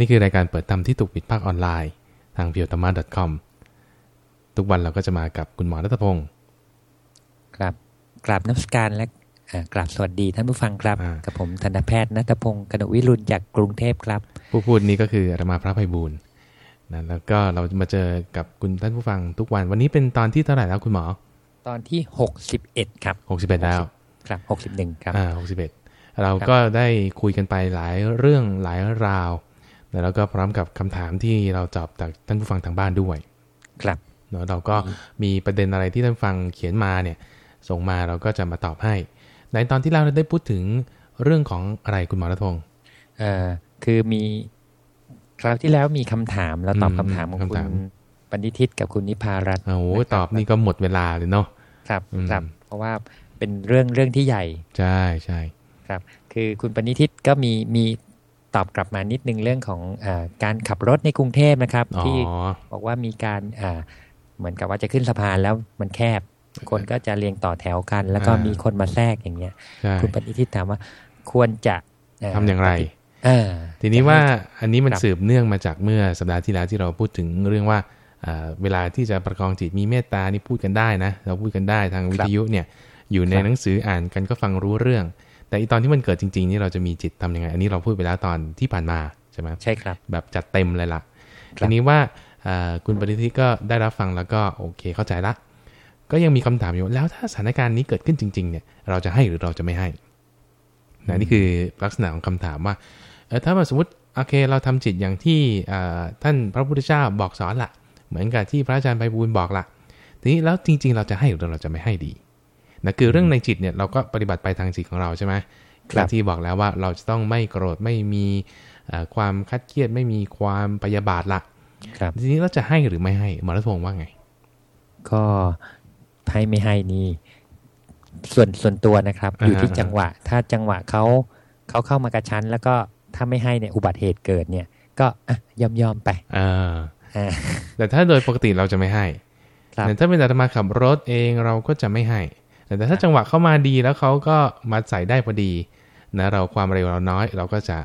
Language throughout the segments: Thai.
นี่คือรายการเปิดธรรมที่ถูกปิดภาคออนไลน์ทาง p พียวธรรมะ .com ทุกวันเราก็จะมากับคุณหมอรัตพงศ์ครับกราบนักสการและอ่ากราบสวัสดีท่านผู้ฟังครับอ่ากับผมทันตแพทย์นัทพงศ์กนกวิรุณจากกรุงเทพครับ ผู้พูดนี้ก็คืออาตมาพระไพบูลย์นะแล้วก็เรามาเจอกับคุณท่านผู้ฟังทุกวัน วันนี้เป็นตอนที่เท่าไหร่แล้วคุณหมอ ตอนที่หกสิบเอ็ดครับ61แล้วครับหกสิบหนึ่งครับอ่า61เราก็ได้คุยกันไปหลายเรื่องหลายราว แล้วก็พร้อมกับคำถามที่เราตอบจากท่านผู้ฟังทางบ้านด้วย ครับเนาะเราก็มีประเด็นอะไรที่ท่านฟังเขียนมาเนี่ย ส่งมาเราก็จะมาตอบให้ ในตอนที่เราได้พูดถึงเรื่องของอะไรคุณหมอรัตพงศ์เอ่อคือมีคราวที่แล้วมีคำถามแล้วตอบอืมคำถามของคำคุถาณมปณิทิตกับคุณนิพารัตน์โอ้โหนะครับตอบนี่ก็หมดเวลาเลยเนาะครับอืมครับ เพราะว่าเป็นเรื่องเรื่องที่ใหญ่ ใช่ใช่ครับ คือคุณปณิทิตก็มีมี ตอบกลับมานิดนึงเรื่องของอาการขับรถในกรุงเทพนะครับอ๋อที่บอกว่ามีการอ่าเหมือนกับว่าจะขึ้นสะพานแล้วมันแคบ คนก็จะเรียงต่อแถวกัน แล้วก็อ่ามีมีคนมาแทรกอย่างเงี้ยใช่คุณปฏิทิตถามว่าควรจะเทำอย่างไรเออทีนี้ว่าอันนี้มันครับสืบเนื่องมาจากเมื่อสัปดาห์ที่แล้วที่เราพูดถึงเรื่องว่าอ่าเวลาที่จะประคองจิตมีเมตตานี่พูดกันได้นะ เราพูดกันได้ทางวิทยุเนี่ยอยู่ในครับหนังสืออ่านกันก็ฟังรู้เรื่อง แต่อีตอนที่มันเกิดจริง ๆ นี่เราจะมีจิตทำยังไง อันนี้เราพูดไปแล้วตอนที่ผ่านมาใช่ไหมใช่ครับ แบบจัดเต็มเลยล่ะครับทีนี้ว่าอ่าคุณปฏิทิก็ได้รับฟังแล้วก็โอเคเข้าใจละ ก็ยังมีคำถามอยู่แล้วถ้าสถานการณ์นี้เกิดขึ้นจริง ๆ เนี่ย เราจะให้หรือเราจะไม่ให้นะนี่คือลักษณะของคำถามว่าเออถ้ามาสมมติโอเคเราทำจิตอย่างที่อ่าท่านพระพุทธเจ้าบอกสอนละเหมือนกับที่พระอาจารย์ไพบูลย์บอกละทีนี้แล้วจริง ๆ เราจะให้หรือเราจะไม่ให้ดี นะคือเรื่องในจิตเนี่ยเราก็ปฏิบัติไปทางจิตของเราใช่ไหมครับที่บอกแล้วว่าเราจะต้องไม่โกรธไม่มีเอ่อความคัดเครียดไม่มีความพยาบาทละครับทีนี้เราจะให้หรือไม่ให้หมอรัตพงศ์ว่าไง ก็ให้ไม่ให้นี่ส่วนส่วนตัวนะครับอ่าอยู่ที่อ่าจังหวะ ถ้าจังหวะเขาเขาเข้ามากระชั้น แล้วก็ถ้าไม่ให้เนี่ยอุบัติเหตุเกิดเนี่ย ก็อะยอมยอมๆไปอ่าอ่าแต่ถ้าโดยปกติเราจะไม่ให้ครับแต่ถ้าเป็นอาตมาขับรถเองเราก็จะไม่ให้ แต่ถ้าจังหวะเข้ามาดีแล้วเขาก็มาใส่ได้พอดีนะเราความเร็วเราน้อย เราก็จะ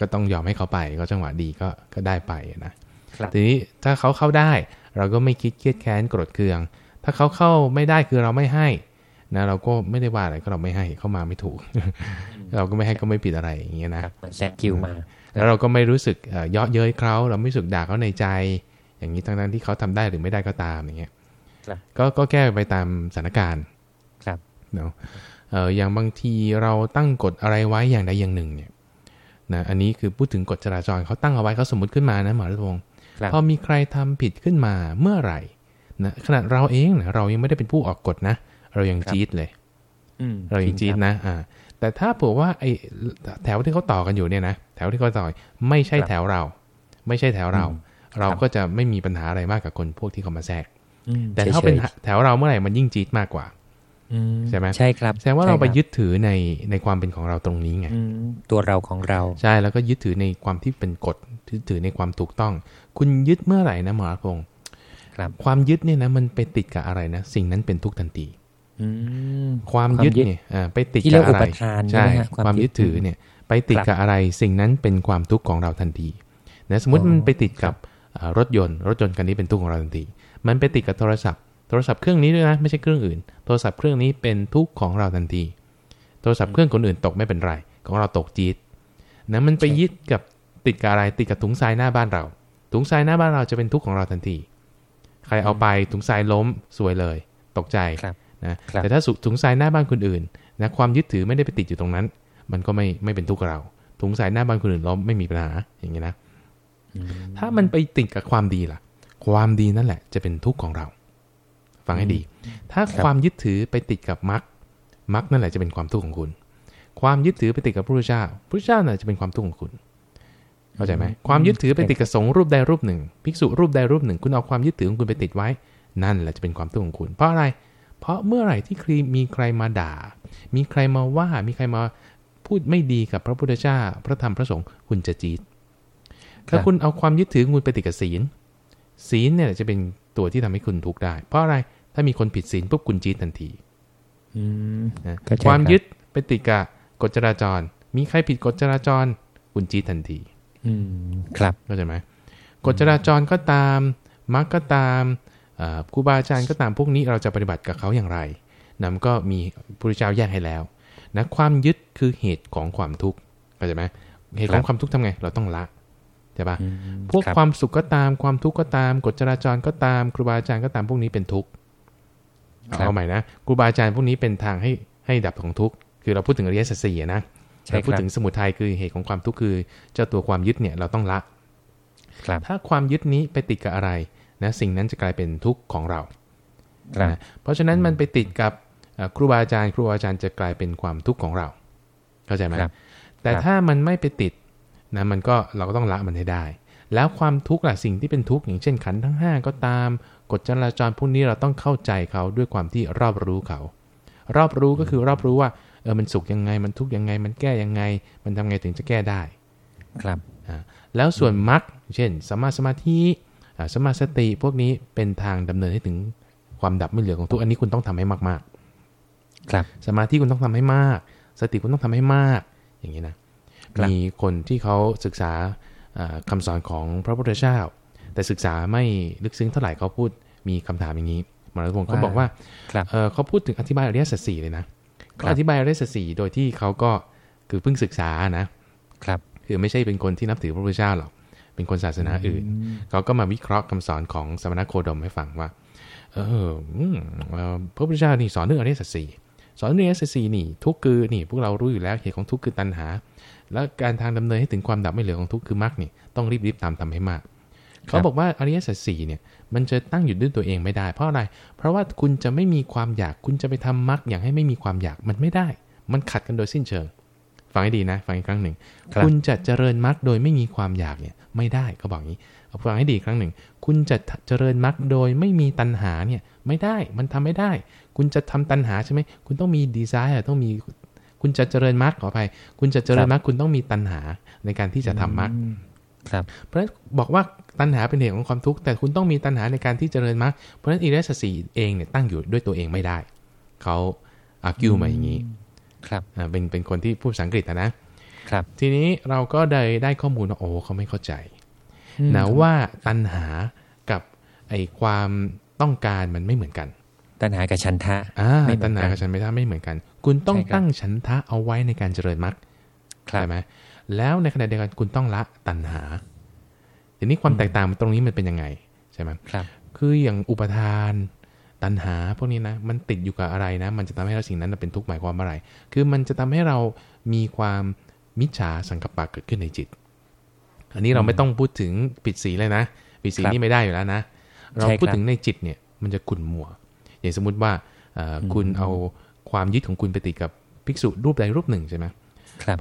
ก็ต้องยอมให้เขาไป ก็จังหวะดีก็ก็ได้ไปนะครับทีนี้ถ้าเขาเข้าได้ เราก็ไม่คิดเครียดแค้นโกรธเคือง ถ้าเขาเข้าไม่ได้คือเราไม่ให้นะเราก็ไม่ได้ว่าอะไรก็เราไม่ให้เข้ามาไม่ถูก เราก็ไม่ให้ก็ไม่ผิดอะไรอย่างเงี้ยนะครับเหมือนแซงคิวมา แล้วเราก็ไม่รู้สึกเอ่อเยาะเย้ยเขาเราไม่รู้สึกด่าเขาในใจ อย่างนี้ทั้งนั้นที่เขาทำได้หรือไม่ได้ก็ตามอย่างเงี้ยครับก็ก็แก้ไปตามสถานการณ์ครับ เนาะเอ่ออย่างบางทีเราตั้งกฎอะไรไว้อย่างใดอย่างหนึ่งเนี่ยนะอันนี้คือพูดถึงกฎจราจรเขาตั้งเอาไว้เขาสมมติขึ้นมานะหมอรัตพงศ์ครับพอมีใครทำผิดขึ้นมาเมื่อไหร่นะขนาดเราเองนะเรายังไม่ได้เป็นผู้ออกกฎนะ เรายังครับจี๊ดเลยอืมเรายังจจี๊ริดงครับนะอ่าแต่ถ้าเผื่อว่าไอ้แถวที่เขาต่อกันอยู่เนี่ยนะแถวที่เขาต่อไม่ใช่ครับแถวเรา ไม่ใช่แถวเราอืมเราครับก็จะไม่มีปัญหาอะไรมากกับคนพวกที่เขามาแทรกอืมแต่ถ้าเป็นฉยแถวเราเมื่อไหร่มันยิ่งจี๊ดมากกว่าๆอืม ใช่ไหมใช่ครับแสดงว่าเราไปใช่คบยึดถือในในความเป็นของเราตรงนี้ไงอืมตัวเราของเราใช่แล้วก็ยึดถือในความที่เป็นกฎยึดถือในความถูกต้อง คุณยึดเมื่อไหร่นะหมอรัตพงศ์ครับความยึดเนี่ยนะมันไปติดกับอะไรนะ สิ่งนั้นเป็นทุกข์ทันทีอืมความยึดเนี่ยอ่าไปติดที่เรีกัยบกอะไรอุปทานใช่ใช่ไหมฮะความความยึยึดดถือเนี่ย ไปติดครับกับอะไร สิ่งนั้นเป็นความทุกข์ของเราทันทีนะสมมติอ๋อมันไปติดกับอ่ารถยนต์ รถยนต์คันนี้เป็นทุกข์ของเราทันที มันไปติดกับโทรศัพท์ โทรศัพท์เครื่องนี้ด้วยนะไม่ใช่เครื่องอื่น โทรศัพท์เครื่องนี้เป็นทุกข์ของเราทันที โทรศัพท์เครื่องคนอื่นตกไม่เป็นไร ของเราตกจี๊ดนะมันไปยึดกับติดกับอะไรติดกับถุงทรายหน้าบ้านเรา ถุงทรายหน้าบ้านเราจะเป็นทุกข์ของเราทันที ใครเอาไปถุงทรายล้มสวยเลย ตกใจครับนะครับแต่ถ้าสุถุงทรายหน้าบ้านคนอื่นนะความยึดถือไม่ได้ไปติดอยู่ตรงนั้น มันก็ไม่ไม่เป็นทุกข์กับเราถุงทรายหน้าบ้านคนอื่นล้มไม่มีปัญหาอย่างนี้นะถ้ามันไปติดกับความดีล่ะ ความดีนั่นแหละ จะเป็นทุกข์ของเรา ฟังให้ดี ถ้าครับความยึดถือไปติดกับมรรคมรรคนั่นแหละจะเป็นความทุกข์ของคุณ ความยึดถือไปติดกับพระพุทธเจ้าพระพุทธเจ้าน่ะจะเป็นความทุกข์ของคุณเข้าใจไหมความยึดถือไปติดกับสงฆ์รูปใดรูปหนึ่ง ภิกษุรูปใดรูปหนึ่ง คุณเอาความยึดถือของคุณไปติดไว้ นั่นแหละจะเป็นความทุกข์ของคุณ เพราะอะไร เพราะเมื่อไหร่ที่มีใครมาด่า มีใครมาว่า มีใครมาพูดไม่ดีกับพระพุทธเจ้า พระธรรมพระสงฆ์คุณจะจี๊ดถ้าคุณเอาความยึดถือของคุณไปติดกับศีล ศีลเนี่ยจะเป็นตัวที่ทำให้คุณทุกข์ได้ เพราะอะไร ถ้ามีคนผิดศีลปุ๊บคุณจี๊ดทันทีอืมนะเข้าใจความครับยึดไปติดกับกฎจราจร มีใครผิดกฎจราจร คุณจี๊ดทันที อืมครับเข้าใจไหมกฎจราจรก็ตามมรรคก็ตามเอ่อครูบาอาจารย์ก็ตามพวกนี้เราจะปฏิบัติกับเขาอย่างไรนะมันก็มีพระพุทธเจ้าแยกให้แล้วนะความยึดคือเหตุของความทุกข์เข้าใจไหมเหตุของความทุกข์ทำไง เราต้องละใช่ปะอืมพวกครับความสุขก็ตามความทุกข์ก็ตามกฎจราจรก็ตามครูบาอาจารย์ก็ตามพวกนี้เป็นทุกข์ เอาเอาใหม่นะครูบาอาจารย์พวกนี้เป็นทางให้ให้ดับของทุกข์คือเราพูดถึงอริยสัจสี่อะนะใช่เราพูดครับถึงสมุทัยคือเหตุของความทุกข์คือ เจ้าตัวความยึดเนี่ยเราต้องละครับถ้าความยึดนี้ไปติดกับอะไรนะสิ่งนั้นจะกลายเป็นทุกข์ของเราครับนะเพราะฉะนั้นมันไปติดกับเอ่อครูบาอาจารย์ครูบาอาจารย์จะกลายเป็นความทุกข์ของเรา เข้าใจไหมครับแต่ครับถ้ามันไม่ไปติดนะมันก็เราก็ต้องละมันให้ได้ แล้วความทุกข์ล่ะสิ่งที่เป็นทุกข์อย่างเช่นขันธ์ทั้ง 5 ก็ตาม กฎจราจรพวกนี้เราต้องเข้าใจเขาด้วยความที่รอบรู้เขา รอบรู้ก็คือรอบรู้ว่าเออมันสุขยังไงมันทุกข์ยังไง มันแก้ยังไง มันทำไงถึงจะแก้ได้ ครับอ่าแล้วส่วนมรรคเช่นสมมาสมาธิอ่าสมมาสติพวกนี้เป็นทางดำเนินให้ถึงความดับไม่เหลือของทุกข์อันนี้คุณต้องทำให้มากครับๆสมาธิคุณต้องทำให้มาก สติคุณต้องทำให้มาก อย่างนี้นะครับมีคนที่เขาศึกษาอ่าคำสอนของพระพุทธเจ้า แต่ศึกษาไม่ลึกซึ้งเท่าไหร่เขาพูดมีคำถามอย่างนี้หมอรัตพงศ์เขาบอกว่าครับเอ่อเขาพูดถึงอธิบายอริยสัจสี่เลยนะครัเขาบอธิบายอริยสัจสี่โดยที่เขาก็คือเพิ่งศึกษานะครับคือไม่ใช่เป็นคนที่นับถือพระพุทธเจ้าหรอกเป็นคนศาสนาอื่น เขาก็มาวิเคราะห์คำสอนของสมณโคดมให้ฟังว่า เอออืมเอ่อพระพุทธเจ้านี่สอนเรื่องอริยสัจสี่สอนเรื่องอริยสัจสี่นี่ ทุกข์คือนี่ พวกเรารู้อยู่แล้วเหตุของทุกข์คือตัณหา แล้วการทางดำเนินให้ถึงความดับไม่เหลือของทุกข์คือมรรคนี่ต้องรีบรีบๆตามทำให้มาก เขาบอกว่าอริยสัจสี่เนี่ยมันจะตั้งอยู่ด้วยตัวเองไม่ได้ เพราะอะไร เพราะว่าคุณจะไม่มีความอยากคุณจะไปทำมรรคอย่างให้ไม่มีความอยากมันไม่ได้ มันขัดกันโดยสิ้นเชิง ฟังให้ดีนะ ฟังอีกครั้งหนึ่งครับคุณจะเจริญมรรคโดยไม่มีความอยากเนี่ยไม่ได้เขาบอกอย่างนี้เอาฟังให้ดีอีกครั้งหนึ่ง คุณจะเจริญมรรคโดยไม่มีตัณหาเนี่ยไม่ได้มันทำไม่ได้ คุณจะทำตัณหาใช่ไหมคุณต้องมีดีไซน์ต้องมีคุณจะเจริญมรรคขออภัยคุณจะเจริญมรรคคุณต้องมีตัณหาในการที่จะทำมรรคอืครับ เพราะฉะนั้นบอกว่าตัณหาเป็นเหตุของความทุกข์แต่คุณต้องมีตัณหาในการที่เจริญมรรคเพราะฉะนั้นอิริยสัจสี่เองเนี่ยตั้งอยู่ด้วยตัวเองไม่ได้เขาอากิวมาอย่างนี้ครับอ่าเป็นเป็นคนที่พูดภาษาอังกฤษอะนะครับ ทีนี้เราก็ได้ได้ข้อมูลว่าโอ้เขาไม่เข้าใจอืมนะว่าตัณหากับไอความต้องการมันไม่เหมือนกัน ตัณหากับฉันทะอ่าไม่เหมืตัอณนกันหากับฉันไม่ท่าไม่เหมือนกัน คุณต้องใช่ครับตั้งฉันทะเอาไว้ในการเจริญมรรคครับใช่ไหม แล้วในขณะเดียวกันคุณต้องละตัณหาทีนี้ความแตกต่างตรงนี้มันเป็นยังไงใช่ไหมครับ คืออย่างอุปทานตัณหาพวกนี้นะมันติดอยู่กับอะไรนะ มันจะทำให้เราสิ่งนั้นเป็นทุกข์หมายความว่าอะไร คือมันจะทำให้เรามีความมิจฉาสังกปปะเกิดขึ้นในจิต อันนี้เราไม่ต้องพูดถึงปิดสีเลยนะปิดสีครับนี่ไม่ได้อยู่แล้วนะ เราใช่ครับพูดถึงในจิตเนี่ยมันจะขุ่นมัว อย่างสมมุติว่าเอ่ออคุณเอาความยึดของคุณไปติดกับภิกษุรูปใดรูปหนึ่งใช่ไหมครับ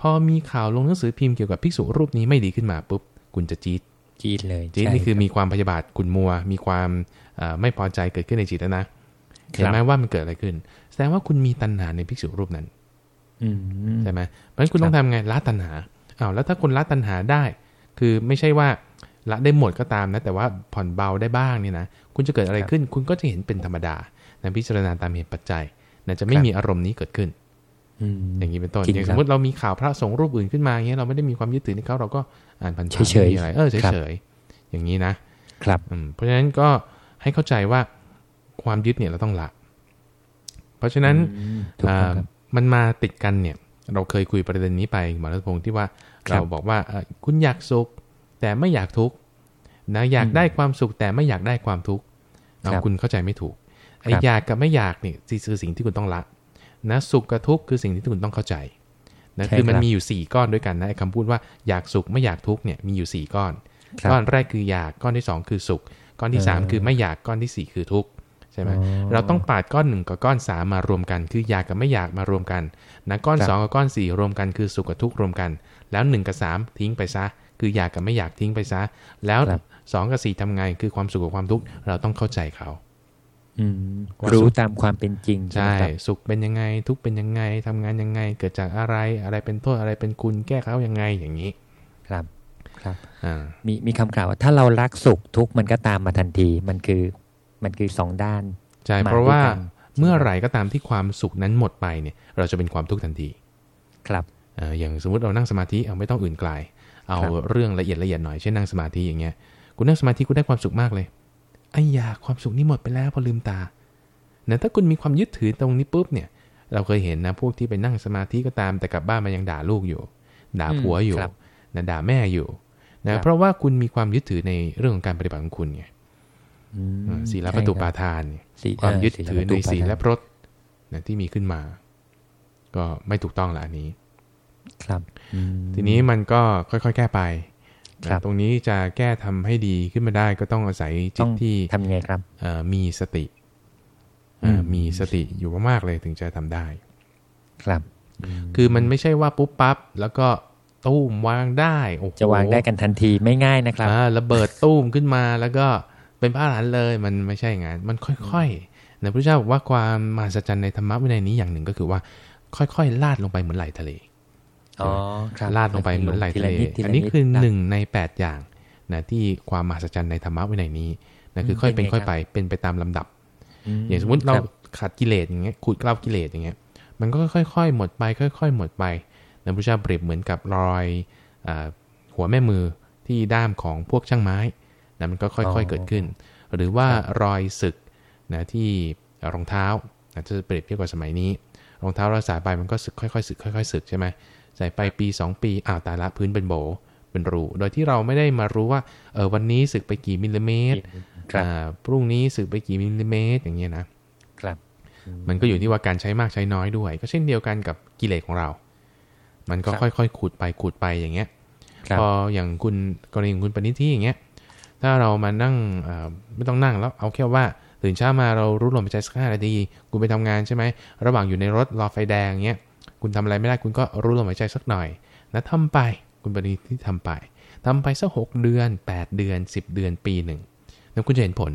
พอมีข่าวลงหนังสือพิมพ์เกี่ยวกับภิกษุรูปนี้ไม่ดีขึ้นมาปุ๊บคุณจะจี๊ดจีดเลยจี๊ดใช่นี่คือรับมีความพยาบาทขุ่นมัว มีความเอ่อไม่พอใจเกิดขึ้นในจิตแล้วนะครับเห็นไหมว่ามันเกิดอะไรขึ้น แสดงว่าคุณมีตัณหาในภิกษุรูปนั้นอืมใช่ไหมเพราะฉะนั้นคุณต้องทำไงละตัณหาอ้าวแล้วถ้าคุณละตัณหาได้ คือไม่ใช่ว่าละได้หมดก็ตามนะ แต่ว่าผ่อนเบาได้บ้างเนี่ยนะคุณจะเกิดอะไรขึ้น คุณก็จะเห็นเป็นธรรมดานะพิจารณาตามเหตุปัจจัยนะจะไม่มีอารมณ์นี้เกิดขึ้น อืมอย่างนี้เป็นต้นจริงอย่างคสรับมมติเรามีข่าวพระสงฆ์รูปอื่นขึ้นมาอย่างเงี้ยเราไม่ได้มีความยึดถือในเขาเราก็อ่านผ่านๆเฉยๆไม่มีอะไรเออครับเฉยๆอย่างนี้นะครับอืมเพราะฉะนั้นก็ให้เข้าใจว่าความยึดเนี่ยเราต้องละ เพราะฉะนั้นอืมถูกต้องครับอ่ามันมาติดกันเนี่ย เราเคยคุยประเด็นนี้ไปหมอรัตพงศ์ที่ว่าครับเราบอกว่าเอ่อคุณอยากสุขแต่ไม่อยากทุกข์นะอยากได้ความสุขแต่ไม่อยากได้ความทุกข์เอาครับคุณเข้าใจไม่ถูกไอ้ครับอยากกับไม่อยากนี่คือสิ่งที่คุณต้องละ นะสุขกับทุกข์คือสิ่งที่คุณต้องเข้าใจนะใช่คือมันครับมีอยู่สี่ก้อนด้วยกันนะไอ้คำพูดว่าอยากสุขไม่อยากทุกข์เนี่ยมีอยู่สี่ก้อนครับก้อนแรกคืออยากก้อนที่สองคือสุข ก้อนที่สามเออคือไม่อยากก้อนที่สี่คือทุกข์ใช่ไหมอ๋อเราต้องปาดก้อนหนึ่งกับก้อนสามมารวมกัน คืออยากกับไม่อยากมารวมกันนะก้อนครับสองกับก้อนสี่รวมกันคือสุขกับทุกข์รวมกัน แล้วหนึ่งกับสามทิ้งไปซะ คืออยากกับไม่อยากทิ้งไปซะ แล้วครับสองกับสี่ทำไงคือความสุขกับความทุกข์เราต้องเข้าใจเขาอืมว่า รู้สุขตามความเป็นจริงใช่ไหมครับสุขเป็นยังไง ทุกข์เป็นยังไงทำงานยังไง เกิดจากอะไรอะไรเป็นโทษอะไรเป็นคุณแก้เขายังไงอย่างนี้ ครับครับอ่ามีมีคำกล่าวว่าถ้าเรารักสุขทุกข์มันก็ตามมาทันทีมันคือมันคือสองด้านใช่มาเพราะว่าด้วยกันเมื่อไหร่ก็ตามที่ความสุขนั้นหมดไปเนี่ย เราจะเป็นความทุกข์ทันที ครับเอ่ออย่างสมมติเรานั่งสมาธิเอาไม่ต้องอื่นไกล เอาเรื่องละเอียดละเอียดหน่อยเช่นนั่งสมาธิอย่างเงี้ยคุณนั่งสมาธิคุณได้ความสุขมากเลย ไอ้ยาความสุขนี่หมดไปแล้วพอลืมตาเนี่ยถ้าคุณมีความยึดถือตรงนี้ปุ๊บเนี่ย เราเคยเห็นนะพวกที่ไปนั่งสมาธิก็ตามแต่กลับบ้านมายังด่าลูกอยู่ ด่าผัวอยู่นะด่าแม่อยู่นะเพราะว่าคุณมีความยึดถือในเรื่องของการปฏิบัติของคุณไงศีลประตูปาทานเนี่ยความยึดถือในศีลและพรตนะที่มีขึ้นมา ก็ไม่ถูกต้องละอันนี้ ครับ ทีนี้มันก็ค่อยๆ แก้ไป ตรงนี้จะแก้ทำให้ดีขึ้นมาได้ก็ต้องอาศัยจิตที่ทำไงครับมีสติมีสติอยู่มากๆเลยถึงจะทำได้ ครับ คือมันไม่ใช่ว่าปุ๊บปั๊บแล้วก็ตู้มวางได้โอ้จะวางได้กันทันทีไม่ง่ายนะครับระเบิดตู้มขึ้นมาแล้วก็เป็นพระอรหันต์เลย มันไม่ใช่งานมันค่อยๆนะพระเจ้าบอกว่าความมหัศจรรย์ในธรรมะวินัยนี้อย่างหนึ่งก็คือว่า ค่อยๆลาดลงไปเหมือนไหลทะเล อ๋อลาดลงไปเหมือนไหลทะเลอันนี้คือหนึ่งในแปดอย่างนะที่ความมหัศจรรย์ในธรรมะวินัยนี้นะคือค่อยเป็นค่อยไปเป็นไปตามลำดับ อย่างสมมติเราขาดกิเลสอย่างเงี้ยขูดกล้ากิเลสอย่างเงี้ย มันก็ค่อยๆ หมดไป ค่อย ๆ หมดไปนะพระเจ้าเปรียบเหมือนกับรอยหัวแม่มือที่ด้ามของพวกช่างไม้นะมันก็ค่อยๆเกิดขึ้น หรือว่ารอยศึกนะที่รองเท้าจะเปรียบเทียบกับสมัยนี้ รองเท้าเราสายไปมันก็สึกค่อยๆสึกค่อยๆสึกใช่ไหม ใส่ไปปี 2 ปีอ้าวตายละพื้นเป็นโบเป็นรู โดยที่เราไม่ได้มารู้ว่าเออวันนี้สึกไปกี่มิลลิเมตรพรุ่งนี้สึกไปกี่มิลลิเมตรอย่างเงี้ยนะครับมันก็อยู่ที่ว่าการใช้มากใช้น้อยด้วย ก็เช่นเดียวกันกับกิเลสของเรา มันก็ค่อยๆขูดไปขูดไปอย่างเงี้ยพออย่างคุณกรณีคุณปณิที่อย่างเงี้ย ถ้าเรามานั่งไม่ต้องนั่งแล้วเอาแค่ว่าตื่นเช้ามาเรารู้ลมหายใจสักห้านาทีคุณไปทำงานใช่ไหมระหว่างอยู่ในรถรอไฟแดงเงี้ย คุณทำอะไรไม่ได้คุณก็รู้ลมหายใจสักหน่อยนะทำไปคุณปฏิที่ทำไปทำไปสักหกเดือนแปดเดือนสิบเดือนปีหนึ่งแล้วคุณจะเห็นผล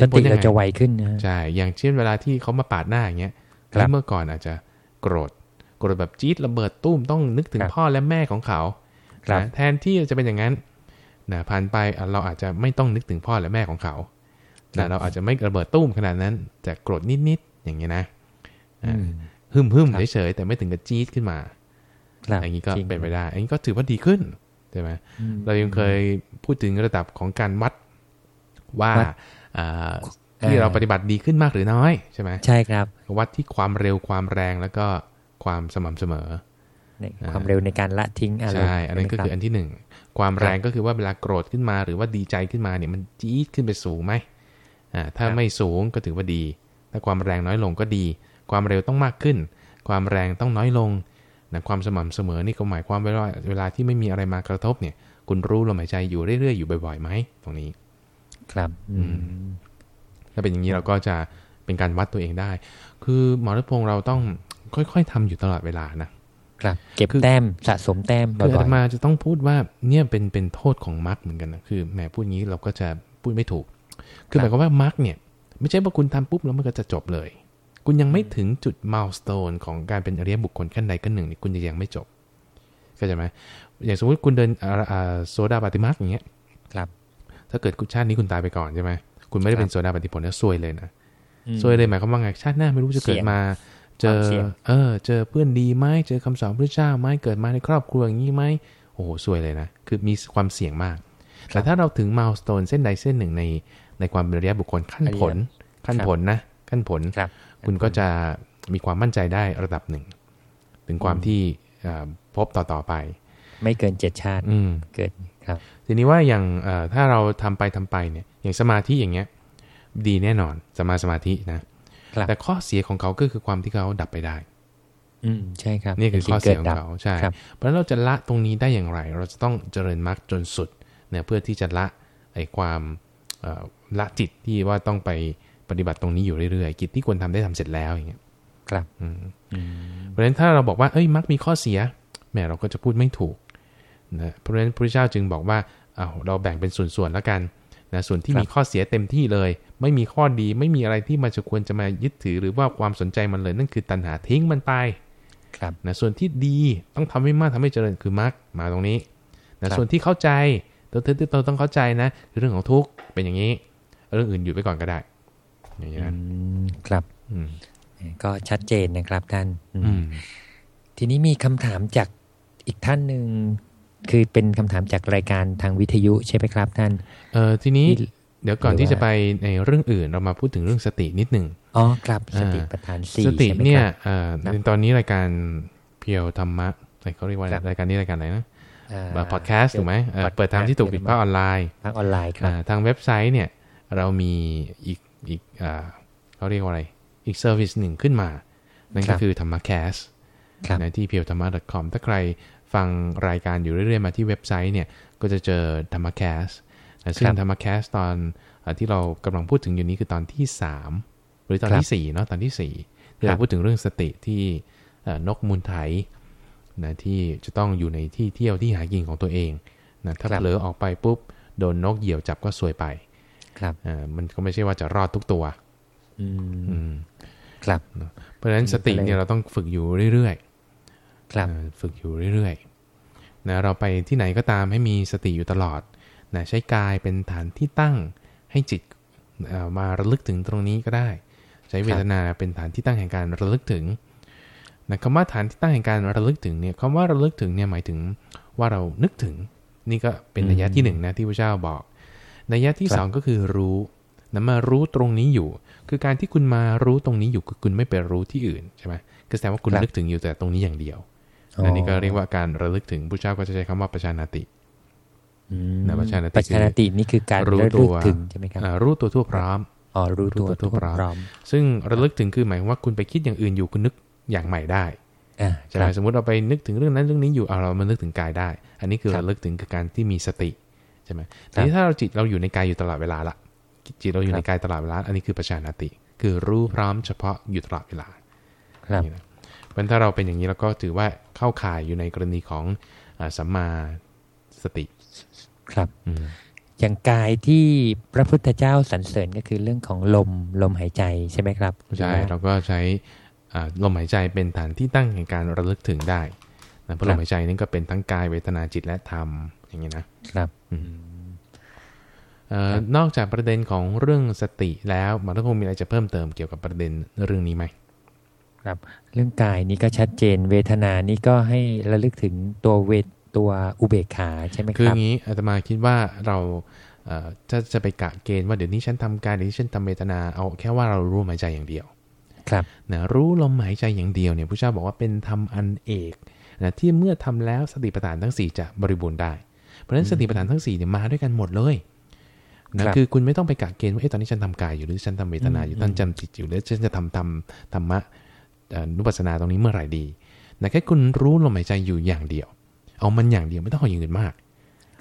สติเราจะไวขึ้นนะใช่ อย่างเช่นเวลาที่เขามาปาดหน้าอย่างเงี้ยเมื่อก่อนอาจจะโกรธโกรธแบบจี๊ดระเบิดตุ้มต้องนึกถึงพ่อและแม่ของเขาแทนที่จะเป็นอย่างนั้นนะผ่านไปเราอาจจะไม่ต้องนึกถึงพ่อและแม่ของเขานะเราอาจจะไม่ระเบิดตุ้มขนาดนั้นแต่โกรธนิดๆอย่างเงี้ยนะ หึมหึมเฉยๆแต่ไม่ถึงกับจี๊ดขึ้นมาอย่างนี้ก็เป็นไปได้ อันนี้ก็ถือว่าดีขึ้นใช่ไหมเรายังเคยพูดถึงระดับของการวัดว่าที่เราปฏิบัติดีขึ้นมากหรือน้อยใช่ไหมใช่ครับ วัดที่ความเร็วความแรงแล้วก็ความสม่ำเสมอความเร็วในการละทิ้งอารมณ์ใช่อันนั้นก็คืออันที่หนึ่งความแรงก็คือว่าเวลาโกรธขึ้นมาหรือว่าดีใจขึ้นมาเนี่ยมันจี๊ดขึ้นไปสูงไหมอ่าถ้าไม่สูงก็ถือว่าดี ถ้าความแรงน้อยลงก็ดี ความเร็วต้องมากขึ้น ความแรงต้องน้อยลงนะความสม่ำเสมอนี่ก็หมายความว่าเวลาที่ไม่มีอะไรมากระทบเนี่ย คุณรู้ลมหายใจอยู่เรื่อยๆอยู่บ่อยๆไหมตรงนี้ ครับ อืมถ้าเป็นอย่างนี้เราก็จะเป็นการวัดตัวเองได้ คือหมอรัตพงศ์เราต้องค่อยๆทำอยู่ตลอดเวลานะครับ เก็บแต้มสะสมแต้มบ่อยๆคือมาจะต้องพูดว่าเนี่ยเป็นเป็นโทษของมรรคเหมือนกันนะคือแหมพูดงี้เราก็จะพูดไม่ถูก คือหมายความว่ามรรคเนี่ย ไม่ใช่ว่าคุณทำปุ๊บแล้วมันก็จะจบเลย คุณยังไม่ถึงจุดมาลสโตนของการเป็นอริยบุคคลขั้นใดขั้นหนึ่งนี่คุณยังไม่จบเข้าใจไหมอย่างสมมติคุณเดินโซดาปฏิมาอย่างเงี้ยครับถ้าเกิดชาตินี้คุณตายไปก่อนใช่ไหมคุณไม่ได้เป็นโซดาปฏิผลแล้วซวยเลยนะซวยเลยหมายความว่าไงชาติหน้าไม่รู้จะเกิดมา เจอเออ เจอเพื่อนดีไหมเจอคำสอนพระเจ้าไหมเกิดมาในครอบครัวอย่างนี้ไหมโอ้โหซวยเลยนะคือมีความเสี่ยงมาก แต่ถ้าเราถึงมาลสโตนเส้นใดเส้นหนึ่งในในความเป็นอริยบุคคลขั้นผลขั้นผลนะขั้นผล คุณก็จะมีความมั่นใจได้ระดับหนึ่ง ถึงความที่พบต่อๆไป ไม่เกินเจ็ดชาติเกิดครับทีนี้ว่าอย่างถ้าเราทำไปทำไปเนี่ย อย่างสมาธิอย่างเงี้ย ดีแน่นอนสมาสมาธินะแต่ข้อเสียของเขาก็คือความที่เขาดับไปได้ อืมใช่ครับ นี่คือข้อเสียของเขาใช่เพราะฉะนั้นเราจะละตรงนี้ได้อย่างไร เราจะต้องเจริญมรรคจนสุดเนี่ยเพื่อที่จะละไอ้ความละจิตที่ว่าต้องไป ปฏิบัติตรงนี้อยู่เรื่อยๆ กิจที่ควรทำได้ทำเสร็จแล้วอย่างเงี้ยครับเพราะฉะนั้นถ้าเราบอกว่าเอ้ยมักมีข้อเสียแม่เราก็จะพูดไม่ถูกนะเพราะฉะนั้นพระเจ้าจึงบอกว่าเอาเราแบ่งเป็นส่วนๆแล้วกันนะส่วนที่มีข้อเสียเต็มที่เลย ไม่มีข้อดีไม่มีอะไรที่มันจะควรจะมายึดถือหรือว่าความสนใจมันเลยนั่นคือตัณหาทิ้งมันไปครับนะส่วนที่ดีต้องทำให้มากทำให้เจริญคือมรรคมาตรงนี้นะส่วนที่เข้าใจตัวเธอตัวต้องเข้าใจนะคือเรื่องของทุกข์เป็นอย่างนี้ เรื่องอื่นอยู่ไปก่อนก็ได้ อย่างนี้ครับก็ชัดเจนนะครับท่านทีนี้มีคำถามจากอีกท่านหนึ่งคือเป็นคำถามจากรายการทางวิทยุใช่ไหมครับท่านเออทีนี้ที่เดี๋ยวก่อนหรือที่จะว่าไปในเรื่องอื่นเรามาพูดถึงเรื่องสตินิดหนึ่งอ๋อครับสอ่าติปัฏฐานสี่สติใช่ไหมเนี่ยครับเอ่อครับในตอนนี้รายการเพียวธรรมะอะไรเขาเรียกว่าครับรายการนี้รายการไหนนะาพอดแคสต์ถูกไหมเอ่อ podcast เปิดทางที่ถูกผิดพลาดออนไลน์ทางออนไลน์ครับอ่าทางเว็บไซต์เนี่ยเรามีอีก อีกอ่าเขาเรียกว่าอะไร อีก service หนึ่งขึ้นมา นั่นครับก็คือธรรมะแคสครับนะที่เพียวธรรมะ .com ถ้าใครฟังรายการอยู่เรื่อยๆ มาที่เว็บไซต์เนี่ย ก็จะเจอธรรมะแคสนะซึ่งครับธรรมะแคสตอนอาที่เรากำลังพูดถึงอยู่นี้คือตอนที่ 3 หรือตอนที่4เนาะตอนที่4ที่ครัเราพูดถึงเรื่องสติที่เอ่อนกมูลไถนะที่จะต้องอยู่ในที่เที่ยวที่หากินของตัวเองนะถ้าครับเผลอออกไปปุ๊บโดนนกเหยี่ยวจับก็ซวยไป ครับอ่ามันก็ไม่ใช่ว่าจะรอดทุกตัวอืมอืมครับ เพราะฉะนั้นสติเนี่ยเราต้องฝึกอยู่เรื่อยๆครับเอ่อฝึกอยู่เรื่อยๆนะเราไปที่ไหนก็ตามให้มีสติอยู่ตลอดนะใช้กายเป็นฐานที่ตั้งให้จิตเอ่อมาระลึกถึงตรงนี้ก็ได้ ใช้เวทนาเป็นฐานที่ตั้งแห่งการระลึกถึงนะคำว่าฐานที่ตั้งแห่งการระลึกถึงเนี่ยคำว่าระลึกถึงเนี่ยหมายถึงว่าเรานึกถึง นี่ก็เป็นนัยยะที่หนึ่งนะที่พระเจ้าบอก นัยยะที่สองก็คือรู้นะมารู้ตรงนี้อยู่ คือการที่คุณมารู้ตรงนี้อยู่คือคุณไม่ไปรู้ที่อื่นใช่ไหมก็แสดงว่าคุณครับนึกถึงอยู่แต่ตรงนี้อย่างเดียวอ๋ออันนี้ก็เรียกว่าการระลึกถึงพระเจ้าก็จะใช้คำว่าประชานาติอืมนะประชานาติประชานาตินี่คือการรู้ระตัลึกวถึงใช่ไหมครับอ่ารู้ตัวทั่วพร้อมอ๋อรู้ตัวรู้ตัวทุกพร้อมพร้อม ซึ่งระลึกถึงคือหมายความว่าคุณไปคิดอย่างอื่นอยู่คุณนึกอย่างใหม่ได้อ่าใช่คไหมรับสมมติเราไปนึกถึงเรื่องนั้นเรื่องนี้อยู่เอาเรามานึกถึงกายได้ อันนี้คือครับระลึกถึงคือการที่มีสติ ใช่ไหมครับทีนี้ถ้าเราจิตเราอยู่ในกายอยู่ตลอดเวลาละจิตเราอยู่ครับในกายตลอดเวลา อันนี้คือประชานาติ คือรู้พร้อมเฉพาะอยู่ตลอดเวลาครับนี่นะเพราะฉะนั้นถ้าเราเป็นอย่างนี้เราก็ถือว่าเข้าข่ายอยู่ในกรณีของอาสัมมาสติ ครับอืมอย่างกายที่พระพุทธเจ้าสรรเสริญก็คือเรื่องของลมลมหายใจใช่ไหมครับใช่หรือว่าเราก็ใช้อ่าลมหายใจเป็นฐานที่ตั้งแห่งการระลึกถึงได้นะเพราะครัลบมหายใจนี่ก็เป็นทั้งกายเวทนาจิตและธรรม อย่างนี้นะครับเอ่อนอกจากประเด็นของเรื่องสติแล้วหมอรัตพงศ์มีอะไรจะเพิ่มเติมเกี่ยวกับประเด็นเรื่องนี้ไหมครับเรื่องกายนี้ก็ชัดเจนเวทนานี้ก็ให้ระลึกถึงตัวเวทตัวอุเบกขาใช่ไหมคือคอรับย่างนี้อาตมาคิดว่าเราเอ่อจะจะไปกะเกณฑ์ว่าเดี๋ยวนี้ฉันทำกายเดี๋ยวนี้ฉันทำเวทนาเอาแค่ว่าเรารู้ลมหายใจอย่างเดียว ครับนะรู้ลมหายใจอย่างเดียวเนี่ยพระเจ้าบอกว่าเป็นธรรมอันเอกนะที่เมื่อทำแล้วสติปัฏฐานทั้ง 4 จะบริบูรณ์ได้ เพราะฉะนั้นสติปัฏฐานทั้ง4เนี่ยมาด้วยกันหมดเลยนะครับคือคุณไม่ต้องไปกะเกณฑ์ว่าเอ๊ะตอนนี้ฉันทำกายอยู่หรือฉันทำเวทนาอยู่ตอนจำจิตอยู่หรือฉันจะทำทำธรรมะเอ่อนุปัสสนาตรงนี้เมื่อไหร่ดีนะแค่คุณรู้ลมหายใจอยู่อย่างเดียว เอามันอย่างเดียวไม่ต้องเอาอย่างอื่นมาก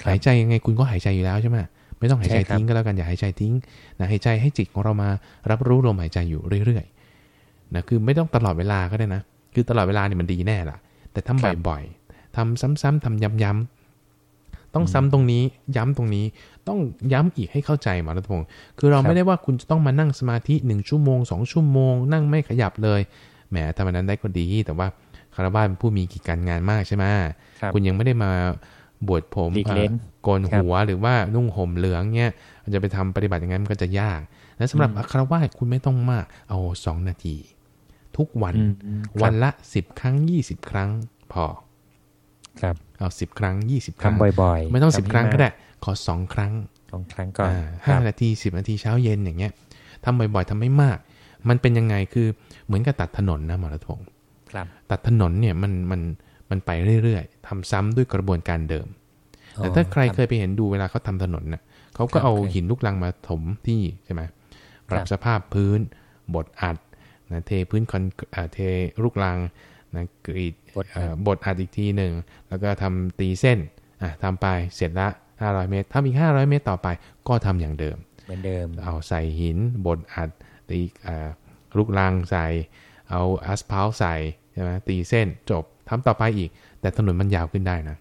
ครับหายใจยังไงคุณก็หายใจอยู่แล้วใช่ไหมไม่ต้องหายใจใช่ครับทิ้งก็แล้วกันอย่าหายใจทิ้งนะหายใจให้จิตของเรามารับรู้ลมหายใจอยู่เรื่อยๆนะคือไม่ต้องตลอดเวลาก็ได้นะ คือตลอดเวลานี่มันดีแน่ล่ะ แต่ทำครับบ่อยๆทำซ้ำๆทำย้ำๆ ต้องซ้ำตรงนี้ย้ำตรงนี้ ต้องย้ำอีกให้เข้าใจหมอรัตพงศ์คือเราครับไม่ได้ว่าคุณจะต้องมานั่งสมาธิหนึ่งชั่วโมงสองชั่วโมง นั่งไม่ขยับเลยแหมทำอันนั้นได้ก็ดี แต่ว่าคารวะเป็นผู้มีกิจการงานมากใช่ไหมครับคุณยังไม่ได้มาบวชผมหลีกเล้นอ่อโกนครับหัวหรือว่านุ่งห่มเหลืองเนี่ยมันจะไปทำปฏิบัติอย่างนั้นมันก็จะยากและสำหรับคารวะคุณไม่ต้องมาก เอาสองนาที ทุกวันอืมครับวันละสิบครั้งยี่สิบครั้งพอ ครับ เอาสิบครั้งยี่สิบครั้งทำบ่อย ๆ ไม่ต้องสิบทำให้ครั้งก็มากได้ ขอสองครั้งสองครั้งก่อนอ่าคห้ารับนาทีสิบนาทีเช้าเย็นอย่างเงี้ยทำบ่อยๆทำไม่มาก มันเป็นยังไงคือเหมือนกับตัดถนนนะหมอรัตพงศ์ครับตัดถนนเนี่ยมันมันมันไปเรื่อยๆทำซ้ำด้วยกระบวนการเดิม แต่ถ้าใครเคยไปเห็นดูเวลาเขาทำถนนน่ะเขาก็ครับเอาเคยหินลูกลังมาถมที่ใช่ไหมปรับครับสภาพพื้นบดอัดนะเทพื้นคอนอ่าเทลูกลัง นะกรีดบดอัดเอ่อบดอัดอีกทีหนึ่ง แล้วก็ทำตีเส้นอะทำไปเสร็จละ 500 เมตรทำอีก 500 เมตรต่อไป ก็ทำอย่างเดิม เหมือนเดิม เอาใส่หินบดอัดตีอ่าลูกลังใส่ เอาอัสพัลใส่ใช่ไหมตีเส้นจบทำต่อไปอีก แต่ถนนมันยาวขึ้นได้นะ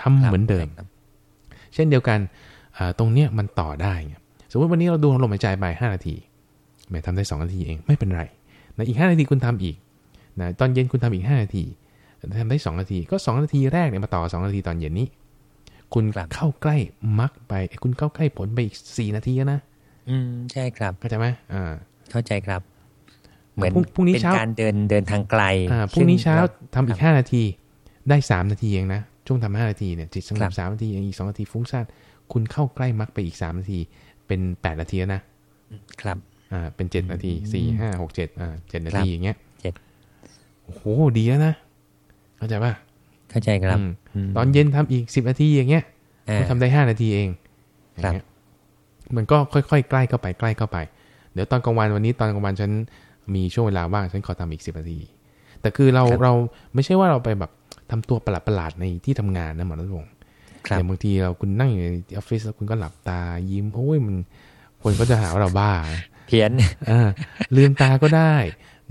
ทำเหมือนเดิมครับเช่นเดียวกันอ่าตรงเนี้ยมันต่อได้ไงสมมติวันนี้เราดูลมหายใจไป5นาทีแหม่ทำได้ 2 นาทีเองไม่เป็นไรนะอีก 5 นาทีคุณทำอีก นะตอนเย็นคุณทำอีก 5 นาทีทำได้ 2 นาที ก็ 2 นาทีแรกเนี่ยมาต่อ 2 นาทีตอนเย็นนี้ คุณครับเข้าใกล้มรรคไปเอ้ยคุณเข้าใกล้ผลไปอีก 4 นาทีแล้วนะ อืม ใช่ครับ เข้าใจไหมอ่า เข้าใจครับ เหมือนพรุ่งพรุ่งนี้เป็นเช้าการเดินเดินทางไกลอ่าพรุ่งนี้เช้าซึ่ทำอีก 5 นาที ได้ 3 นาทีเองนะ ช่วงทำห้านาทีเนี่ย จิตสงครับบสามนาทีอีกสองนาทีฟุ้งซ่าน คุณเข้าใกล้มรรคไปอีกสามนาที เป็นแปดนาทีแล้วนะ ครับ อ่า เป็นเจ็ดนาทีสี่ห้าหกเจ็ดอ่าเจ็ดนาทีอย่างเงี้ยเจ็ด โอ้โหดีแล้วนะเข้าใจป่ะเข้าใจครับอืมมตอนเย็นทำอีกสิบนาทีอย่างเงี้ยอ่าคุณทำได้ห้านาทีเองอครับย่างเงี้ยมันก็ค่อยๆ ใกล้เข้าไปใกล้เข้าไป เดี๋ยวตอนกลางวันวันนี้ตอนกลางวันฉันมีช่วงเวลาว่างฉันขอทำอีกสิบนาที แต่คือเราเราไม่ใช่ว่าเราไปแบบทำตัวประหลาดๆในที่ทำงานนะหมอรัตพงศ์ครับอย่างบางทีเราคุณนั่งอยู่ในออฟฟิศแล้วคุณก็หลับตายิ้มโอ้ยมันคนก็จะหาว่าเราบ้า เพี้ยนอ่าลืมตาก็ได้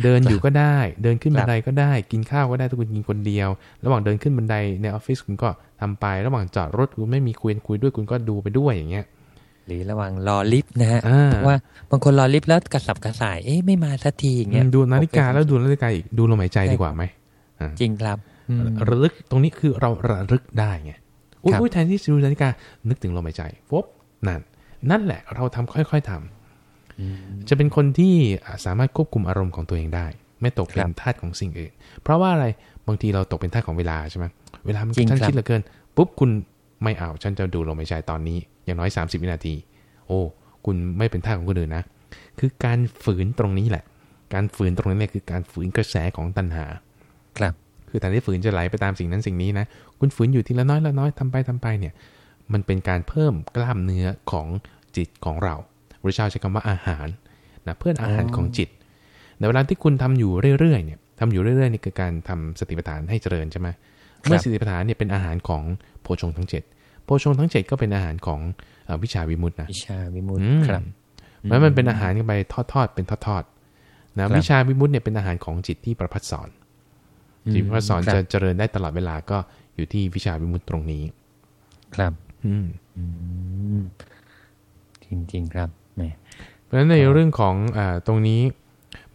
เดินอยู่ก็ได้ เดินขึ้นครับับนไดก็ได้ กินข้าวก็ได้ถ้าคุณกินคนเดียว ระหว่างเดินขึ้นบันไดในออฟฟิศคุณก็ทำไป ระหว่างจอดรถคุณไม่มีคนคุยด้วยคุณก็ดูไปด้วยอย่างเงี้ย หรือระหว่างรอลิฟต์นะฮะอ่าเพราะว่าบางคนรอลิฟต์แล้วกระสับกระส่าย เอ๊ะไม่มาสักทีอย่างเงี้ยอืมดูนาฬิกาแล้วดูนาฬิกาอีกดูลมหายใจดีกว่าไหมจริงครับอืมระลึกตรงนี้คือเราระลึกได้ไงอุ้ยครับอุ้ยแทนที่จะดูนาฬิกานึกถึงลมหายใจฟบนั่นนั่นแหละ เราทำค่อย ๆทำ จะเป็นคนที่อ่าสามารถควบคุมอารมณ์ของตัวเองได้ ไม่ตกเป็นทาสของสิ่งอื่น เพราะว่าอะไรบางทีเราตกเป็นทาสของเวลาใช่ไหมเวลามันจริงฉันครับคิดเหลือเกินปุ๊บคุณไม่เอาฉันจะดูลมหายใจตอนนี้อย่างน้อย 30 วินาที โอ้คุณไม่เป็นทาสของคนอื่นนะ คือการฝืนตรงนี้แหละ การฝืนตรงนี้เนี่ยคือการฝืนกระแสของตัณหา ครับ คือแทนที่ฝืนจะไหลไปตามสิ่งนั้นสิ่งนี้นะ คุณฝืนอยู่ทีละน้อยละน้อยทำไปทำไปเนี่ย มันเป็นการเพิ่มกล้ามเนื้อของจิตของเราพ ระเจ้าใช้คำว่าอาหารนะเพื่อนอาหารอ๋อของจิตในเวลาที่คุณทำอยู่เรื่อยๆเนี่ยทำอยู่เรื่อยๆนี่คือการทำสติปัฏฐานให้เจริญใช่ไหมเมื่อสติปัฏฐานเนี่ยเป็นอาหารของโพชงค์ทั้งเจ็ดโพชงค์ทั้งเจ็ดก็เป็นอาหารของเอ่อวิชาวิมุตตินะวิชาวิมุตติอืมครับแล้วมันเป็นอาหารกันไปทอดๆเป็นทอดๆนะครับวิชาวิมุตติเนี่ยเป็นอาหารของจิตที่ประพัดสอนจิตประพัดสอนครับจะเจริญได้ตลอดเวลาก็อยู่ที่วิชาวิมุตติตรงนี้ ครับ อืมอืมจริงๆครับแหม เพราะฉะนั้นในเรื่องของอาตรงนี้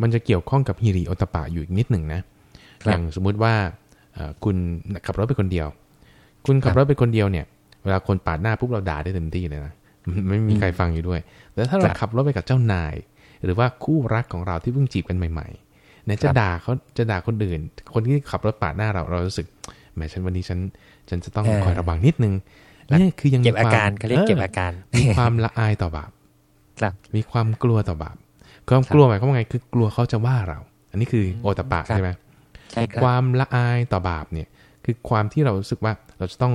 มันจะเกี่ยวข้องกับฮิริโอตปะอยู่อีกนิดหนึ่งนะอย่างสมมุติว่าอ่าคุณขับรถไปคนเดียว คุณขับรถไปคนเดียวเนี่ย เวลาคนปาดหน้าปุ๊บเราด่าได้เต็มที่เลยนะมันไม่มีใครฟังอยู่ด้วย แต่ถ้าเราขับรถไปกับเจ้านาย หรือว่าคู่รักของเราที่เพิ่งจีบกันใหม่ๆเนี่ยจะด่าเขาจะด่าคนอื่น คนที่ขับรถปาดหน้าเราเรารู้สึกแหมฉันวันนี้ฉันฉันจะต้องคอยระวังนิดนึงนี่คือยังมีเก็บอาความการเขาเรียกเก็บอาการมีความละอายต่อบาปครับ มีความกลัวต่อบาปความกลัวหมายความว่าไงคือกลัวเขาจะว่าเรา อันนี้คือโอตปะครับใช่ไหมใช่คครับวามละอายต่อบาปเนี่ย คือความที่เรารู้สึกว่าเราจะต้อง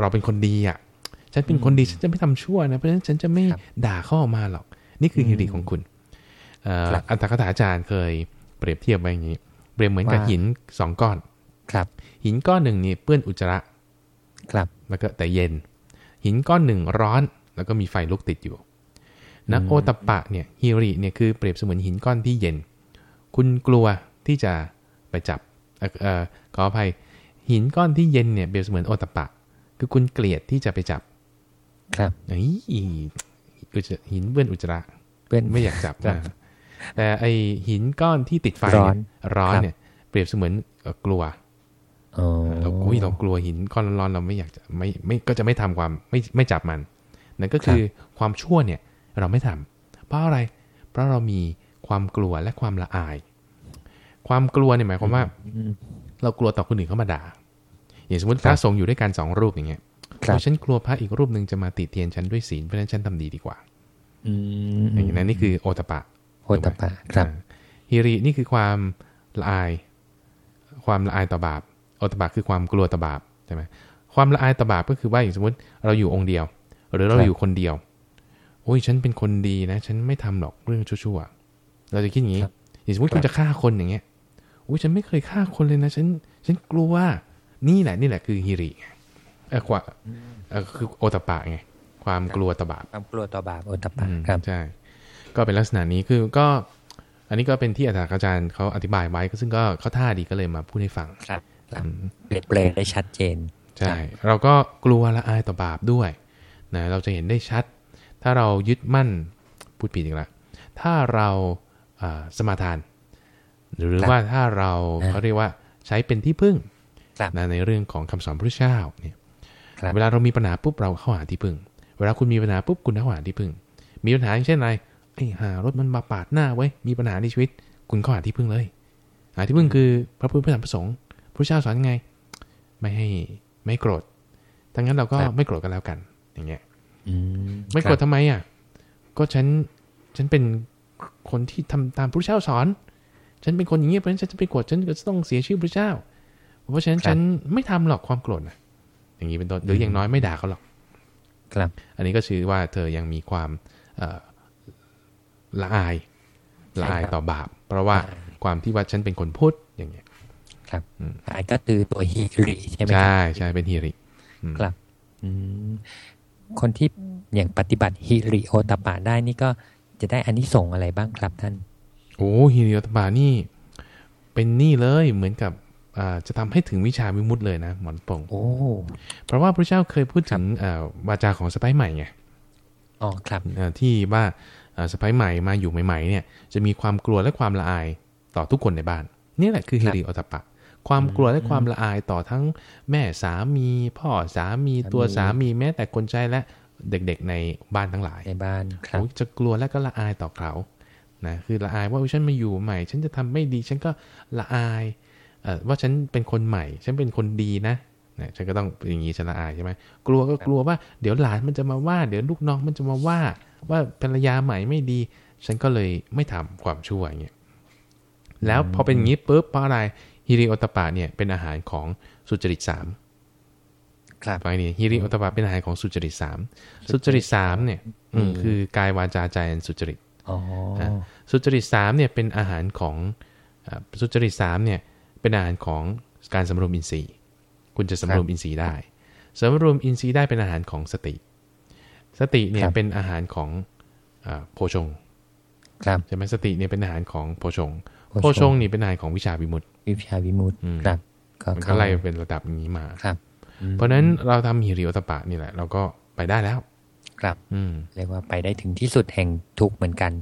เราเป็นคนดีอะ ฉันเป็นคนดีฉันจะไม่ทำชั่วนะเพราะฉะนั้นฉันจะไม่ครับด่าเข้าออกมาหรอก นี่คือฮิริของคุณเอ่อครับอัตถกถาอาจารย์เคยเปรียบเทียบไว้อย่างนี้ เปรียบเหมือนกับว่าหินสองก้อน ครับ หินก้อนหนึ่งนี่เปื้อนอุจจาระ ครับ แล้วก็แต่เย็น หินก้อนหนึ่งร้อน แล้วก็มีไฟลุกติดอยู่ นะโอตปปะเนี่ยฮิริเนี่ยคือเปรียบเสมือนหินก้อนที่เย็น คุณกลัวที่จะไปจับเอ่อเอ่อขออภัยหินก้อนที่เย็นเนี่ยเปรียบเสมือนโอตปปะคือคุณเกลียดที่จะไปจับ ครับไอ้อุจจหินเปื้อนอุจจาระเพื่อนไม่อยากจับครับนะแต่ไอหินก้อนที่ติดไฟร้อนเนี่ยร้อนครับเนี่ย เปรียบเสมือนเอ่อกลัวอ๋อเราอุ้ยเรากลัวหินก้อนร้อนๆเราไม่อยากจะไม่ไม่ก็จะไม่ทำความไม่ไม่จับมันนั่นก็คือความชั่วเนี่ย เราไม่ทำเพราะอะไร เพราะเรามีความกลัวและความละอาย ความกลัวเนี่ยหมายความว่าอืมเรากลัวต่อคนอื่นเข้ามาด่าอย่างสมมติคพรับระสงฆ์อยู่ด้วยกันสองรูปอย่างเงี้ยครับโอ้ฉันกลัวพระอีกรูปหนึ่งจะมาติเตียนฉันด้วยศีลเพราะฉะนั้นฉันทำดีดีกว่าอืมอย่างนั้นนี่คือโอตปะโอตปะครับอ่าฮิรินี่คือความละอาย ความละอายต่อบาปโอตปะคือความกลัวต่อบาปใช่ไหมความละอายต่อบาปก็คือว่าอย่างสมมติเราอยู่องค์เดียว หรือเราครับอยู่คนเดียว โอ้ยฉันเป็นคนดีนะ ฉันไม่ทำหรอกเรื่องชั่วๆเราจะคิดอย่างนี้อย่างสมมติคุณจะฆ่าคนอย่างเงี้ยโอ้ยฉันไม่เคยฆ่าคนเลยนะ ฉัน ฉันกลัวว่านี่แหละนี่แหละคือฮิริไงเออความเออคือโอตปะไงความกลัวต่อบาปความกลัวต่อบาปโอตปะอืมครับใช่ก็เป็นลักษณะนี้คือก็อันนี้ก็เป็นที่อาจารย์เขาอธิบายไว้ก็ซึ่งก็เขาท่าดีก็เลยมาพูดให้ฟังครับครับอืมเปลี่ยนแปลงได้ชัดเจน ใช่ เราก็กลัวละอายต่อบาปด้วยนะเราจะเห็นได้ชัด ถ้าเรายึดมั่นพูดผิดอีกแล้วถ้าเราอ่าสมาทาน หรือครับว่าถ้าเราอ่าเขาเรียกว่าใช้เป็นที่พึ่งครับนะในเรื่องของคำสอนพระเจ้าเนี่ยครับเวลาเรามีปัญหาปุ๊บเราเข้าหาที่พึ่ง เวลาคุณมีปัญหาปุ๊บคุณเข้าหาที่พึ่ง มีปัญหาอย่างเช่นอะไรไอ้หารถมันมาปาดหน้าไว้ยมีปัญหาในชีวิต คุณเข้าหาที่พึ่งเลย หาที่พึ่งคือพระพุทธพระธรรมพระสงฆ์พระเจ้าสอนยังไง ไม่ให้ไม่โกรธถ้างั้นเราก็ครับไม่โกรธกันแล้วกัน อย่างเงี้ยอืม ไม่โกรธคบทำไมอะ ก็ฉันฉันเป็นคนที่ทำตามพระเจ้าสอน ฉันเป็นคนอย่างนี้เพราะฉะนั้นฉันจะไปโกรธฉันก็จะต้องเสียชื่อพระเจ้า เพราะฉะนั้นฉันไม่ทำหรอกความโกรธนะอย่างนี้เป็นต้นหรืออย่างน้อยไม่ด่าเขาหรอก ครับ อันนี้ก็ชื่อว่าเธอยังมีความเอ่อละอายใช่ละอายครับต่อบาป เพราะว่าใช่ความที่ว่าฉันเป็นคนพูดอย่างเงี้ย ครับอืมอันก็คือตัวฮิริใช่ไหมครับใช่ใช่เป็นฮีริอืมครับอืม คนที่อย่างปฏิบัติฮิริโอตปปะได้นี่ก็จะได้อานิสงส์อะไรบ้างครับท่าน โอ้ฮิริโอตปานี่ เป็นนี่เลยเหมือนกับอ่าจะทำให้ถึงวิชาวิมุตติเลยนะหมอนปงโอ้เพราะว่าพระเจ้าเคยพูดถึงเอ่อวาจาของสไปใหม่ไงอ๋อครับเอ่อที่ว่าเอ่อสไปใหม่มาอยู่ใหม่ ๆ เนี่ย จะมีความกลัวและความละอายต่อทุกคนในบ้าน นี่แหละคือฮิริโอตปะ ความกลัวและความละอายต่อทั้งแม่สามี พ่อสามีสามีตัวสามีแม้แต่คนใช้และเด็กๆในบ้านทั้งหลายในบ้านครับโอ้ยจะกลัวและก็ละอายต่อเขานะคือละอายว่าอุ๊ยฉันมาอยู่ใหม่ ฉันจะทำไม่ดี ฉันก็ละอายเอ่อว่าฉันเป็นคนใหม่ ฉันเป็นคนดีนะนะฉันก็ต้องเป็นอย่างนี้ฉันละอายใช่ไหมกลัวก็กลัวว่าเดี๋ยวหลานมันจะมาว่า เดี๋ยวลูกน้องมันจะมาว่า ว่าภรรยาใหม่ไม่ดี ฉันก็เลยไม่ทำความชั่วอย่างเงี้ยแล้วพอเป็นอย่างนี้ปุ๊บเพราะอะไร ฮิริโอตปาเนี่ยเป็นอาหารของสุจริตสามครับฟังให้ดีฮิริโอตปาเป็นอาหารของสุจริตสามสุจริตสามเนี่ยอืมคือกายวาจาใจอันสุจริตอ๋อสุจริตสามเนี่ยเป็นอาหารของอ่าสุจริตสามเนี่ยเป็นอาหารของการสำรวมอินทรีย์ คุณจะสำรวมอินทรีย์ได้สำรวมอินทรีย์ได้เป็นอาหารของสติ สติเนี่ยเป็นอาหารของอ่าโพชงครับใช่ไหมสติเนี่ยเป็นอาหารของโพชงโพชงโพชงนี่เป็นอาหารของวิชาวิมุตติ วิชาวิมุตติอืมครับก็มันก็เข้าไล่เป็นระดับอย่างนี้มาครับอืมเพราะฉะนั้นเราทำฮิริโอตปะนี่แหละ เราก็ไปได้แล้ว ครับ อืมเรียกว่าไปได้ถึงที่สุดแห่งทุกข์เหมือนกัน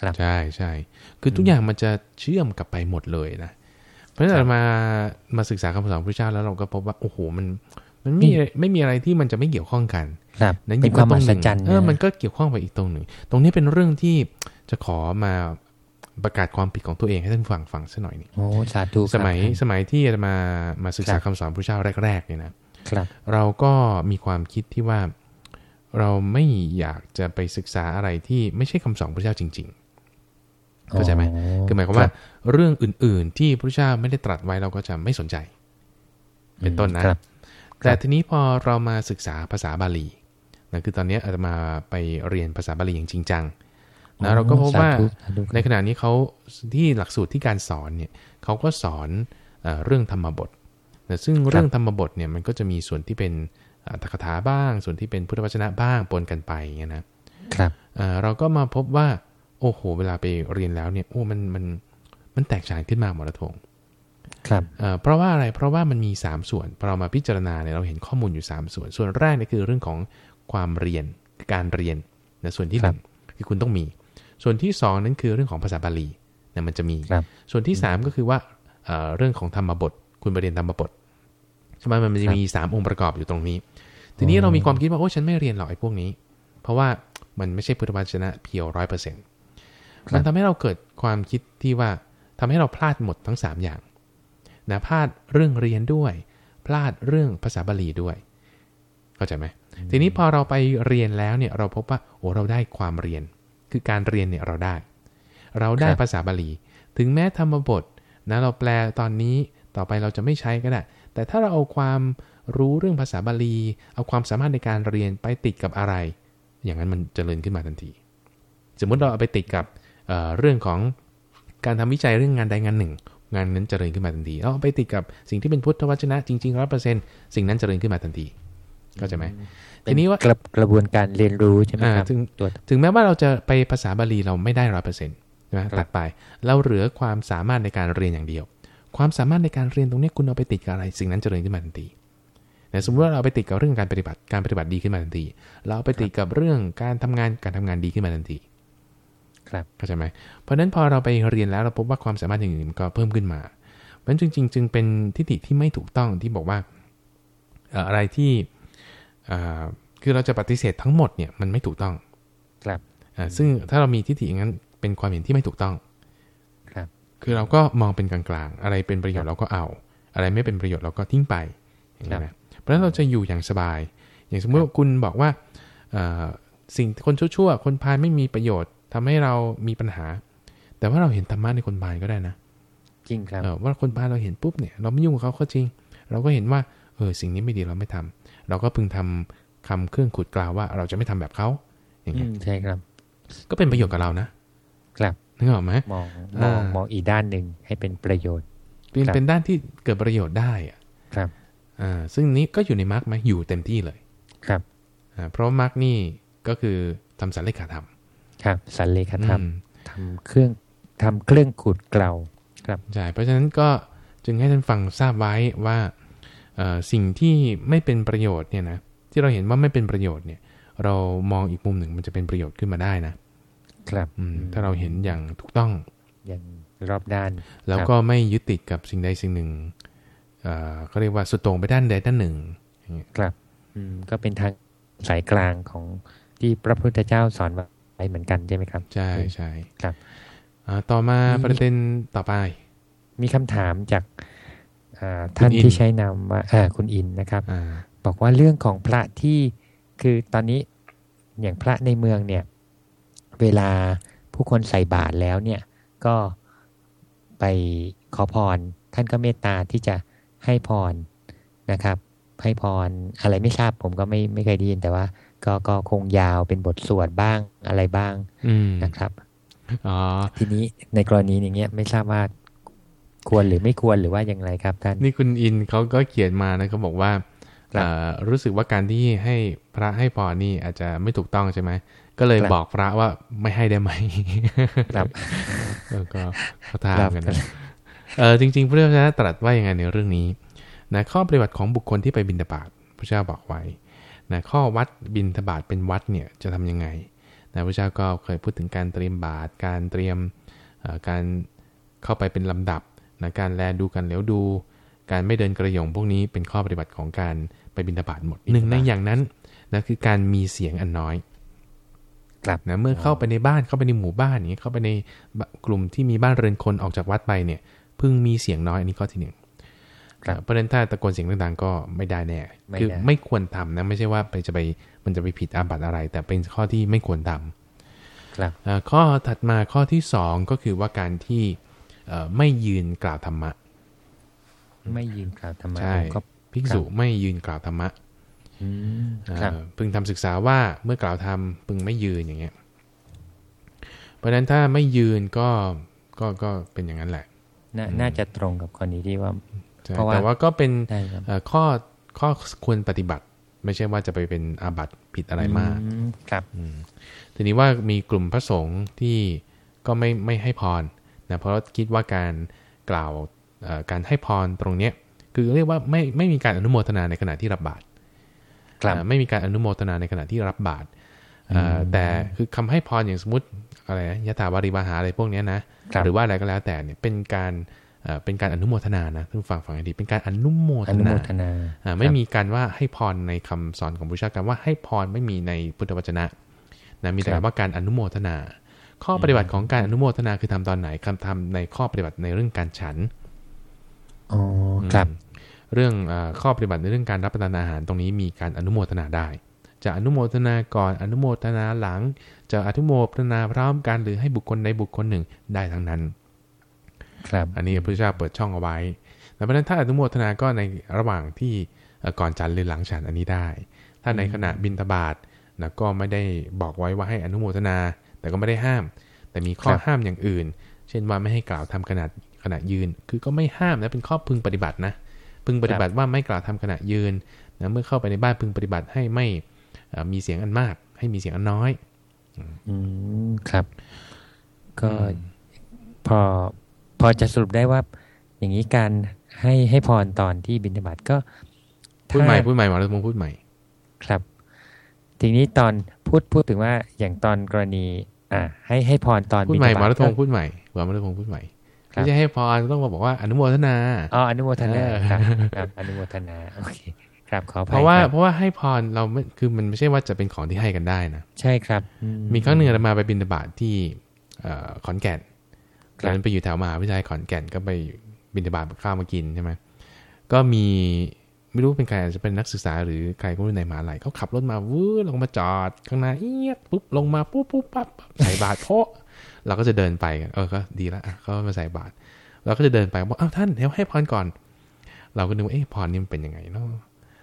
ครับใช่ใช่คือทุกอย่างมันจะเชื่อมกลับไปหมดเลยนะเพราะฉะนั้นเรามามาศึกษาคำสอนพระเจ้าแล้วเราก็พบว่าโอ้โหมัน มันไม่มีไม่มีอะไรที่มันจะไม่เกี่ยวข้องกันครับนั้นเป็นความตมรหังหศนึ่งจรรย์เออนะมันก็เกี่ยวข้องไปอีกตรงหนึ่ง ตรงนี้เป็นเรื่องที่จะขอมา ประกาศความผิดของตัวเองให้ท่านฟังฟังสักหน่อยหนึงโอ้สาธุครับสมัยท่านสมัยที่จะมามาศึกษาครับคำสอนพระเจ้าแรกๆเนี่ยนะครับ เราก็มีความคิดที่ว่าเราไม่อยากจะไปศึกษาอะไรที่ไม่ใช่คำสอนพระเจ้าจริงๆเข้าใจไหมอ๋อคือหมายความว่า เรื่องอื่น ๆ ที่พระเจ้าไม่ได้ตรัสไว้เราก็จะไม่สนใจ เป็นต้นนะครับแต่ทีนี้พอเรามาศึกษาภาษาบาลีนะคือตอนนี้อาจจะมาไปเรียนภาษาบาลีอย่างจริงจัง นะเราก็พบว่าสธุสาธุครับในขณะนี้เขาที่หลักสูตรที่การสอนเนี่ยเขาก็สอนเอ่อเรื่องธรรมบทนะซึ่งเรื่องธรรมบทเนี่ยมันก็จะมีส่วนที่เป็นอัตถกถาบ้าง ส่วนที่เป็นพุทธวจนะบ้างปนกันไปอย่างเงี้ยนะครับเอ่อเราก็มาพบว่า โอ้โห เวลาไปเรียนแล้วเนี่ยโอ้มันมันมันแตกฉานขึ้นมาหมดละทงครับเอ่อเพราะว่าอะไรเพราะว่ามันมี 3 ส่วนพอเรามาพิจารณาเนี่ยเราเห็นข้อมูลอยู่ 3 ส่วน ส่วนแรกเนี่ยคือเรื่องของความเรียนการเรียนนะส่วนที่หนึ่งคือคุณต้องมี ส่วนที่สองนั้นคือเรื่องของภาษาบาลีนะมันจะมีครับส่วนที่สามก็คือว่าเอ่อเรื่องของธรรมบท คุณไปเรียนธรรมบทใช่ไหมมันจะมีสามองค์ประกอบอยู่ตรงนี้ ทีนี้เรามีความคิดว่าโอ้ฉันไม่เรียนหรอกไอ้พวกนี้ เพราะว่ามันไม่ใช่พุทธวจนะเพียวร้อยเปอร์เซ็นต์มันทำให้เราเกิดความคิดที่ว่าทำให้เราพลาดหมดทั้งสามอย่างนะพลาดเรื่องเรียนด้วย พลาดเรื่องภาษาบาลีด้วย เข้าใจไหมทีนี้พอเราไปเรียนแล้วเนี่ยเราพบว่าโอ้เราได้ความเรียน คือการเรียนเนี่ยเราได้ เราได้ครับภาษาบาลี ถึงแม้ธรรมบทนะเราแปลตอนนี้ต่อไปเราจะไม่ใช้ก็ได้ แต่ถ้าเราเอาความรู้เรื่องภาษาบาลี เอาความสามารถในการเรียนไปติดกับอะไร อย่างนั้นมันเจริญขึ้นมาทันที สมมุติเราเอาไปติดกับเอ่อเรื่องของการทำวิจัยเรื่องงานใดงานหนึ่ง งานนั้นเจริญขึ้นมาทันทีเราเอาไปติดกับสิ่งที่เป็นพุทธวจนะจริงๆร้อยเปอร์เซ็นต์สิ่งนั้นเจริญขึ้นมาทันที เข้าใจไหมทีนี้ว่ากระกระบวนการเรียนรู้ใช่ไหมอ่าครับถึงตัวถึงแม้ว่าเราจะไปภาษาบาลีเราไม่ได้ร้อยเปอร์เซ็นต์นะครัตับดไปเราเหลือความสามารถในการเรียนอย่างเดียว ความสามารถในการเรียนตรงเนี้ยคุณเอาไปติดกับอะไร สิ่งนั้นเจริญขึ้นมาทันทีนะสมมติว่าเราเอาไปติดกับเรื่องการปฏิบัติการปฏิบัติดีขึ้นมาทันที เราเอาไปติดกับเรื่องการทำงานการทำงานดีขึ้นมาทันที ครับเข้าใจไหมเพราะฉะนั้นพอเราไปเรียนแล้วเราพบว่าความสามารถอย่างอื่นมันก็เพิ่มขึ้นมาเพราะฉะนั้นจริงๆ จึงเป็นทิฏฐิที่ไม่ถูกต้องที่บอกว่าเอ่ออะไรที่อ่า คือเราจะปฏิเสธทั้งหมดเนี่ยมันไม่ถูกต้อง ครับอ่าซึ่งถ้าเรามีทิฏฐิอย่างนั้นเป็นความเห็นที่ไม่ถูกต้อง ครับ คือเราก็มองเป็นกลางๆ อะไรเป็นประโยชน์เราก็เอา อะไรไม่เป็นประโยชน์เราก็ทิ้งไปอย่างนี้ครันะบเพราะฉะนั้นเราจะอยู่อย่างสบาย อย่างสมมติว่าคุณบอกว่าเอ่อสิ่งคนชั่วๆ คนพาลไม่มีประโยชน์ทำให้เรามีปัญหา แต่ว่าเราเห็นธรรมะในคนพาลก็ได้นะ จริงครับเออว่าคนพาลเราเห็นปุ๊บเนี่ยเราไม่ยุ่งกับเขาก็จริง เราก็เห็นว่าเออสิ่งนี้ไม่ดีเราไม่ทำ เราก็พึงทำคำเครื่องขุดกล่าวว่าเราจะไม่ทำแบบเขาอย่างอืเงี้ยมใช่ครับ ก็เป็นประโยชน์กับเรานะครับนึกออกไหมมองมอ่าองมองอีกด้านหนึ่งให้เป็นประโยชน์ เป็นครับเป็นด้านที่เกิดประโยชน์ได้อะครับอ่าซึ่งนี้ก็อยู่ในมาร์กไหมอยู่เต็มที่เลยครับอ่าเพราะมาร์กนี่ก็คือทำสันเลขาธรรมครับสันเลขธรรมอืมทำเครื่องทำเครื่องขุดเกลาใช่เพราะฉะนั้นก็จึงให้ท่านฟังทราบไว้ว่าเอ่อ สิ่งที่ไม่เป็นประโยชน์เนี่ยนะที่เราเห็นว่าไม่เป็นประโยชน์เนี่ย เรามองอีกมุมหนึ่งมันจะเป็นประโยชน์ขึ้นมาได้นะครับอืมถ้าเราเห็นอย่างถูกต้องอย่างรอบด้าน แล้วก็ไม่ยึดติดกับสิ่งใดสิ่งหนึ่งเอ่อเขาเรียกว่าสุดโต่งไปด้านใดด้านหนึ่งอย่างเงี้ยครับอืมก็เป็นทางสายกลางของที่พระพุทธเจ้าสอนไว้เหมือนกันใช่ไหมครับ ใช่ใช่ครับอ่าต่อมามีประเด็นต่อไป มีคำถามจากอ่า ท่านคุณอินที่ใช้นามว่าอ่าคุณอินนะครับอ่าบอกว่าเรื่องของพระที่คือตอนนี้อย่างพระในเมืองเนี่ยเวลาผู้คนใส่บาตรแล้วเนี่ยก็ไปขอพร ท่านก็เมตตาที่จะให้พรนะครับ ให้พรอะไรไม่ทราบผมก็ไม่ไม่เคยได้ยินแต่ว่า ก็ก็คงยาวเป็นบทสวดบ้างอะไรบ้างอืมนะครับอ๋อทีนี้ในกรณีอย่างเงี้ยไม่ทราบว่า ควรหรือไม่ควรหรือว่าอย่างไรครับท่านนี่คุณอินเขาก็เขียนมานะเขาบอกว่าครับเอ่อรู้สึกว่าการที่ให้พระให้พรนี่อาจจะไม่ถูกต้องใช่ไหมก็เลยครับบอกพระว่าไม่ให้ได้ไหมครับแล้วก็เขาทาครัมบกันนะเออจริงๆพระเจ้าตรัสว่ายังไงในเรื่องนี้นะข้อปฏิบัติของบุคคลที่ไปบิณฑบาตพระเจ้าบอกไว้นะข้อวัดบิณฑบาตเป็นวัดเนี่ยจะทำยังไงนะพระเจ้าก็เคยพูดถึงการเตรียมบาตรการเตรียมเอ่อการเข้าไปเป็นลำดับ นะการแลดูกันเหลียวดู การไม่เดินกระหยงพวกนี้เป็นข้อปฏิบัติของการไปบิณฑบาตหมดหนึ่งในอย่างนั้นนะคือการมีเสียงอันน้อยครับนะเมื่อเข้าไปในบ้านเข้าไปในหมู่บ้านอย่างเงี้ยเข้าไปในกลุ่มที่มีบ้านเรือนคนออกจากวัดไปเนี่ยพึงมีเสียงน้อยอันนี้ข้อที่หนึ่งครับเพราะฉะนั้นถ้าตะโกนเสียงดังๆก็ไม่ได้แน่ไม่คือได้ไม่ควรทำนะไม่ใช่ว่าไปจะไปมันจะไปผิดอาบัติอะไร แต่เป็นข้อที่ไม่ควรทำครับเอ่อข้อถัดมาข้อที่สองก็คือว่าการที่เอ่อ ไม่ยืนกล่าวธรรมะ ไม่ยืนกล่าวธรรมะใช่ก็ภิกษุไม่ยืนกล่าวธรรมะอืมเอ่อครับพึงทำศึกษาว่าเมื่อกล่าวทำพึงไม่ยืนอย่างเงี้ย เพราะฉะนั้นถ้าไม่ยืนก็ก็ก็เป็นอย่างนั้นแหละนาน่าจะตรงกับคนนี้ที่ว่าใช่เพราะว่าแต่ว่าก็เป็นได้ครับเอ่อข้อข้อควรปฏิบัติ ไม่ใช่ว่าจะไปเป็นอาบัติผิดอะไรมากอืครับอืมทีนี้ว่ามีกลุ่มพระสงฆ์ที่ก็ไม่ไม่ให้พร นะเพราะคิดว่าการกล่าวเอ่อการให้พรตรงเนี้ยคือเรียกว่าไม่ไม่มีการอนุโมทนาในขณะที่รับบาตรครับเอ่อไม่มีการอนุโมทนาในขณะที่รับบาตรเอ่ออแต่คือคำให้พรอย่างสมมติอะไรนะยะถาวาริวาหาอะไรพวกเนี้ยนะครับหรือว่าอะไรก็แล้วแต่เนี่ยเป็นการเอ่อเป็นการอนุโมทนานะท่านผู้ฟังฟังให้ดีเป็นการอนุโมอทนุโมนาทนาอ่าไม่มีการว่าให้พรในคำสอนของพุทธเจ้าการว่าให้พรไม่มีในพุทธวจนะนะมีแต่ครับว่าการอนุโมทนา ข้อปฏิบัติของการอนุโมทนาคือทำตอนไหนคำทำในข้อปฏิบัติในเรื่องการฉันอ๋อครับอืมเรื่องเออข้อปฏิบัติในเรื่องการรับประทานอาหารตรงนี้มีการอนุโมทนาได้ จะอนุโมทนาก่อนอนุโมทนาหลัง จะอนุโมทนาพร้อมกันหรือให้บุคคลใดบุคคลหนึ่งได้ทั้งนั้น ครับ อันนี้พระพุทธเจ้าเปิดช่องเอาไว้แต่เพราะฉะนั้นถ้าอนุโมทนาก็ในระหว่างที่เอ่อก่อนฉันหรือหลังฉันอันนี้ได้ ถ้าในขณะบินทบาทนะก็ไม่ได้บอกไว้ว่าให้อนุโมทนา แต่ก็ไม่ได้ห้าม แต่มีข้อครับห้ามอย่างอื่น เช่นว่าไม่ให้กล่าวทำขนาดขณะยืน คือก็ไม่ห้ามนะเป็นข้อพึงปฏิบัตินะพึงปฏิบัติว่าไม่กล่าวทำขณะยืนนะเมื่อเข้าไปในบ้านพึงปฏิบัติให้ไม่เอ่อมีเสียงอันมาก ให้มีเสียงอันน้อย อืมครับ ก็พอพอจะสรุปได้ว่า อย่างนี้การให้ให้พรตอนที่บิณฑบาตก็พูดใหม่ถ้าพูดใหม่หมอรัตพงศ์พูดใหม่ ครับ ทีนี้ตอนพูดพูดถึงว่าอย่างตอนกรณี อ่า ให้ให้พรตอนพูดบิณใหฑม่หมอบาตรัตพงศ์ก็พูดใหม่หมอรัตพงศ์พูดใหม่ครับไม่ใช่ให้พรต้องมาบอกว่าอนุโมทนาอ๋ออนุโมทนาเออครับครับอนุโมทนาโอเคครับขออภัยเพราะว่าคบเพราะว่าให้พรเราไม่คือมันไม่ใช่ว่าจะเป็นของที่ให้กันได้นะใช่ครับอืมีครั้งหนึ่งอาตมาไปบินบาตที่เอ่อขอนแก่นครับตอนนั้นไปอยู่แถวมหาวิทยาลัยขอนแก่นก็ไปบินบาตข้าวมากินใช่ไหมก็มี ไม่รู้เป็นใครอาจจะเป็นนักศึกษาหรือใครก็ไม่รู้ในมหาลัยเขาขับรถมาวู้ลงมาจอดข้างหน้าเอียดปุ๊บลงมาปุ๊บปุ๊บปั๊บใส่บาตรโพะเราก็จะเดินไปกันเออก็ดีละอะเขามาใส่บาตรเราก็จะเดินไปบอกอ้าวท่านเดี๋ยวให้พรก่อน เราก็นึกว่าเอ๊ะพรนี่มันเป็นยังไงเนาะ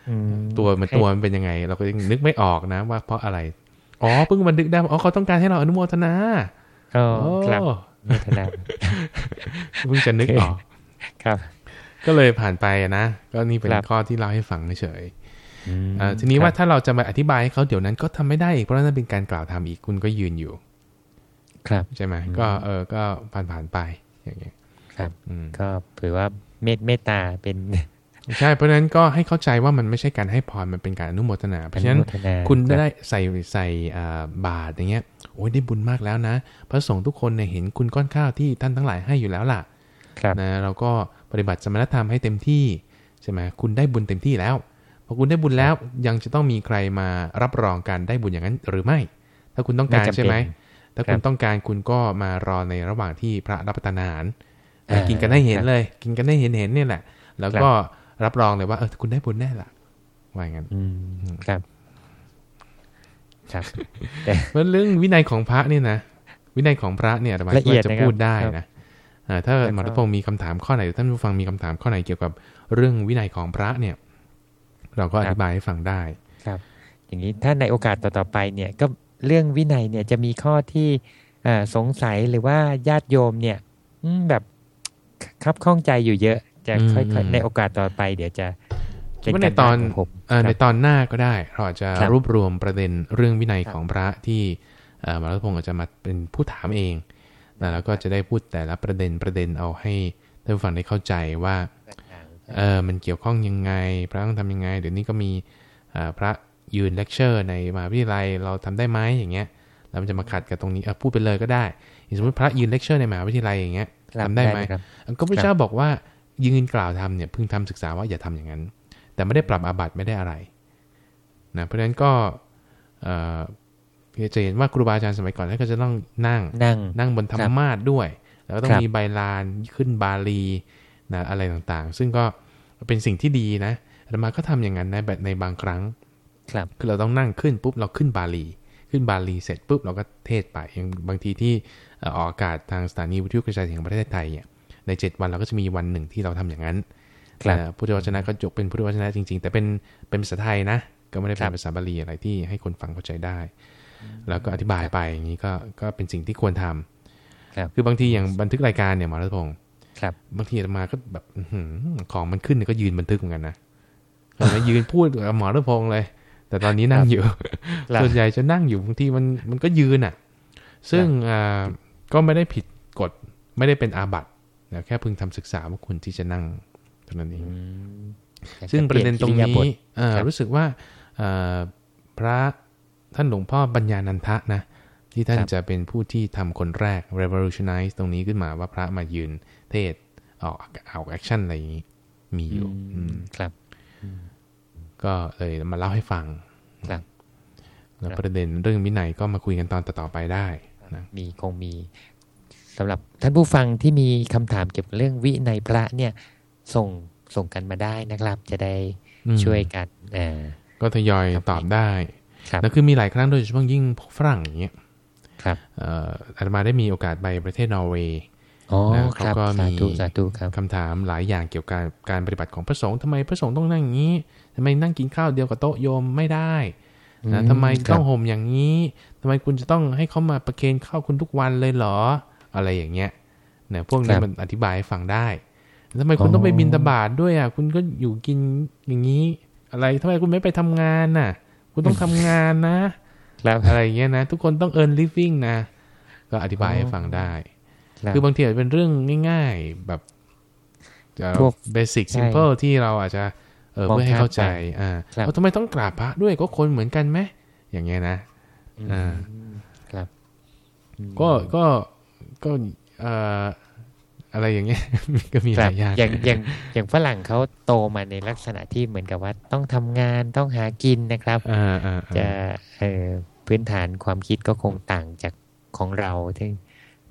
อืมตัวมันตัวมันเป็นยังไง เราก็ยังนึกไม่ออกนะว่าเพราะอะไร อ๋อเพิ่งมันนึกได้ว่าอ๋อเขาต้องการให้เราอนุโมทนาก็โอ้ครับพัฒนาเพิ่งจะนึกออกครับ ก็เลยผ่านไปอะนะ ก็นี่เป็นครับข้อที่เราให้ฟังเฉยอืมๆเอ่อทีนี้ครับว่าถ้าเราจะมาอธิบายให้เขาเดี๋ยวนั้นก็ทำไม่ได้อีกเพราะนั่นเป็นการกล่าวทำอีกคุณก็ยืนอยู่ ครับใช่ไหมก็เออก็ผ่านผ่านๆไปอย่างเงี้ยครับอืมก็ถือว่าเมตเมตตาเป็น ใช่เพราะฉะนั้นก็ให้เข้าใจว่ามันไม่ใช่การให้พรมันเป็นการอนุโมทนา เพราะฉะนั้นอนุโมทนาคุณครับได้ใส่ใส่อ่าบาตรอย่างเงี้ยโอ้ยได้บุญมากแล้วนะ พระสงฆ์ทุกคนเนี่ยเห็นคุณก้อนข้าวที่ท่านทั้งหลายให้อยู่แล้วล่ะครับนะเราก็ ปฏิบัติสมณธรรมให้เต็มที่ใช่ไหมคุณได้บุญเต็มที่แล้วพอคุณได้บุญแล้วยังจะต้องมีใครมารับรองการได้บุญอย่างนั้นหรือไม่ ถ้าคุณต้องการไม่จำเป็นใช่ไหมถ้าคุณครับต้องการคุณก็มารอในระหว่างที่พระรับประทานอาหารอ่ากินกันให้เห็นครับเลย กินกันให้เห็นเห็นเนี่ยแหละ แล้วก็รับรองเลยว่าเออคุณได้บุญแน่ล่ะว่าอย่างนั้นอืมครับ ครับเพราะเรื่องวินัยของพระเนี่ยนะวินัยของพระเนี่ยอาตมาละเอียดว่าจะนะครับพูดได้ครับนะอ่า ถ้าแล้วก็หมอรัตพงศ์มีคำถามข้อไหนหรือท่านผู้ฟังมีคำถามข้อไหนเกี่ยวกับเรื่องวินัยของพระเนี่ย เราก็อธิบายให้ฟังได้ครับ อย่างนี้ถ้าในโอกาสต่อๆไปเนี่ยก็เรื่องวินัยเนี่ยจะมีข้อที่เอ่อสงสัยหรือว่าญาติโยมเนี่ยอืมแบบครับข้องใจอยู่เยอะ จะอืมค่อยอืมๆในโอกาสต่อไป เดี๋ยวจะคิดว่าในตอนเป็การบ้าของผมเอ่อคในรับในตอนหน้าก็ได้เราอาจจะครับรวบรวมประเด็นเรื่องวินัยครับของพระที่เอ่อหมอรัตพงศ์อาจจะมาเป็นผู้ถามเอง นะแล้วก็จะได้พูดแต่ละประเด็นประเด็นเอาให้ท่านผู้ฟังได้เข้าใจว่าเออมันเกี่ยวข้องยังไง พระต้องทำยังไง เดี๋ยวนี้ก็มีเอ่อพระยืนเลคเชอร์ในมหาวิทยาลัยเราทำได้ไหมอย่างเงี้ยแล้วมันจะมาขัดกับตรงนี้เออพูดไปเลยก็ได้อย่างสมมติพระยืนเลคเชอร์ในมหาวิทยาลัยอย่างเงี้ยครับทำได้ไหมครับก็พระเจ้าบอกว่ายืนกล่าวทำเนี่ยพึงทำศึกษาว่าอย่าทำอย่างนั้น แต่ไม่ได้ปรับอาบัติไม่ได้อะไรนะเพราะฉะนั้นก็ เอ่อจะเห็นว่าครูบาอาจารย์สมัยก่อนท่านก็จะต้องนั่งนั่งนั่งบนธรรมมาสด้วย แล้วก็ต้อคงรับมีใบลานขึ้นบาลีนะอะไรต่างๆ ซึ่งก็เป็นสิ่งที่ดีนะอาตมาก็ทำอย่างนั้นนะแบบในบางครั้ง ครับคือเราต้องนั่งขึ้นปุ๊บเราขึ้นบาลี ขึ้นบาลีเสร็จปุ๊บเราก็เทศไปอย่างบางทีที่เอ่อออกอากาศทางสถานีวิทยุกระจายเสียงแห่งประเทศไทยเนี่ยใน 7 วันเราก็จะมีวันหนึ่งที่เราทำอย่างนั้นครับเอ่อพุทธวจนะก็จบเป็นพุทธวจนะจริง ๆ แต่เป็นเป็นภาษาไทยนะ ก็ไม่ได้คเป็รับนภาษาบาลีอะไรที่ให้คนฟังเข้าใจได้ แล้วก็อธิบายไปอย่างนี้ก็ก็เป็นสิ่งที่ควรทำครับคือบางทีอย่างบันทึกรายการเนี่ยหมอรัตพงศ์ครับ บางทีอาตมาก็แบบอื้อหือของมันขึ้นเนี่ยก็ยืนบันทึกเหมือนกันนะตอนนั้นยืนพูดกับหมอรัตพงศ์เลย แต่ตอนนี้นั่งอยู่ครับส่วนใหญ่จะนั่งอยู่บางทีมันมันก็ยืนอะ ซึ่งอ่าก็ไม่ได้ผิดกฎไม่ได้เป็นอาบัตินะแค่พึงทำศึกษาว่าคุณที่จะนั่งเท่านั้นเองอืมซึ่งประเด็นตรงปลี่ยนี้อิยาบถเอ่อครับรู้สึกว่าเอ่อพระ ท่านหลวงพ่อปัญญานันทะนะ ที่ท่านครับจะเป็นผู้ที่ทำคนแรก revolutionize ตรงนี้ขึ้นมาว่าพระมายืนเทศออกเอา action อะไรอย่างนี้ มีอยู่อืมครับ ก็เลยมาเล่าให้ฟังครับแล้วครับประเด็นเรื่องวินัยก็มาคุยกันตอนต่อๆไปได้นะมีคงมีสำหรับท่านผู้ฟังที่มีคำถามเกี่ยวกับเรื่องวินัยพระเนี่ย ส่งส่งกันมาได้นะครับ จะได้อืมช่วยกันอ่าก็ทยอยครับตอบได้ครับ แล้วคือมีหลายครั้งโดยเฉพาะยิ่งพวกฝรั่งอย่างเงี้ยครับเอ่ออาตมาได้มีโอกาสไปประเทศนอร์เวย์อ๋อนะครับเขาก็สามีธุสาธุครับคำถามหลายอย่างเกี่ยวกับการปฏิบัติของพระสงฆ์ทำไมพระสงฆ์ต้องนั่งอย่างนี้ทำไมนั่งกินข้าวเดียวกับโต๊ะโยมไม่ได้นะอืมทำไมครับต้องห่มอย่างนี้ทำไมคุณจะต้องให้เขามาประเคนข้าวคุณทุกวันเลยเหรอ อะไรอย่างเงี้ยเนี่ยพวกนี้มันอธิบายให้ฟังได้ทำไมคุณต้องไปบินตบาทด้วยอะคุณก็อยู่กินอย่างนี้ อะไรทำไมคุณไม่ไปทำงานน่ะ คุณต้องทำงานนะครับอะไรอย่างเงี้ยนะ ทุกคนต้อง earn living นะ ก็อธิบายให้ฟังได้ครับคือบางทีอาจจะเป็นเรื่องง่ายๆ แบบพวกเบสิกใช่ซิมเ l ิลที่เราอาจจะเออมองเพื่อให้เข้าใจข้ามไปอ่าครับเอาทำไมต้องกราบพระด้วยก็คนเหมือนกันไหมอย่างเงี้ยนะอ่าครับอืมก็ก็ก็เอ่อ อะไรอย่างเงี้ยก็มีหครัลาบยอย่างอย่างอย่างอย่างฝรั่งเขาโตมาในลักษณะที่เหมือนกับว่าต้องทำงานต้องหากินนะครับอ่าอ่าอ่าจะเอ่อพื้นฐานความคิดก็คงต่างจากของเราที่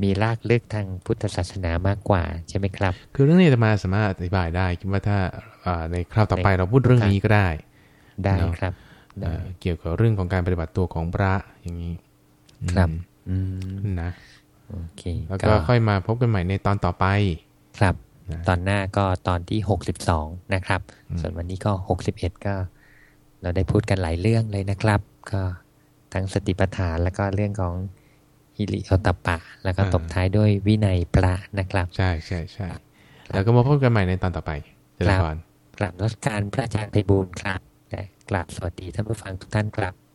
มีรากลึกทางพุทธศาสนามากกว่าใช่ไหมครับ คือเรื่องนี้จะมาสามารถอธิบายได้คิดว่าถ้าอ่าในคราวต่อไปเราพูดเรื่องนี้ก็ได้ ได้เนอะครับเอ่ได้อเกี่ยวกับเรื่องของการปฏิบัติตัวของพระอย่างนี้ ครับอือืมมนะ โอเค แล้วก็ค่อยมาพบกันใหม่ในตอนต่อไป ครับนะตอนหน้าก็ตอนที่หกสิบสองนะครับ ส่วนวันนี้ก็หกสิบเอ็ดก็ เราได้พูดกันหลายเรื่องเลยนะครับ ก็ทั้งสติปัฏฐานแล้วก็เรื่องของฮิริโอตปปะแล้วก็ตบท้ายด้วยวินัยพระนะครับ ใช่ใช่ใช่แล้วก็มาพบกันใหม่ในตอนต่อไปเจริญพรกราบรัชการพระอาจารย์ไพบูลย์ครับและกราบสวัสดีท่านผู้ฟังทุกท่านครับ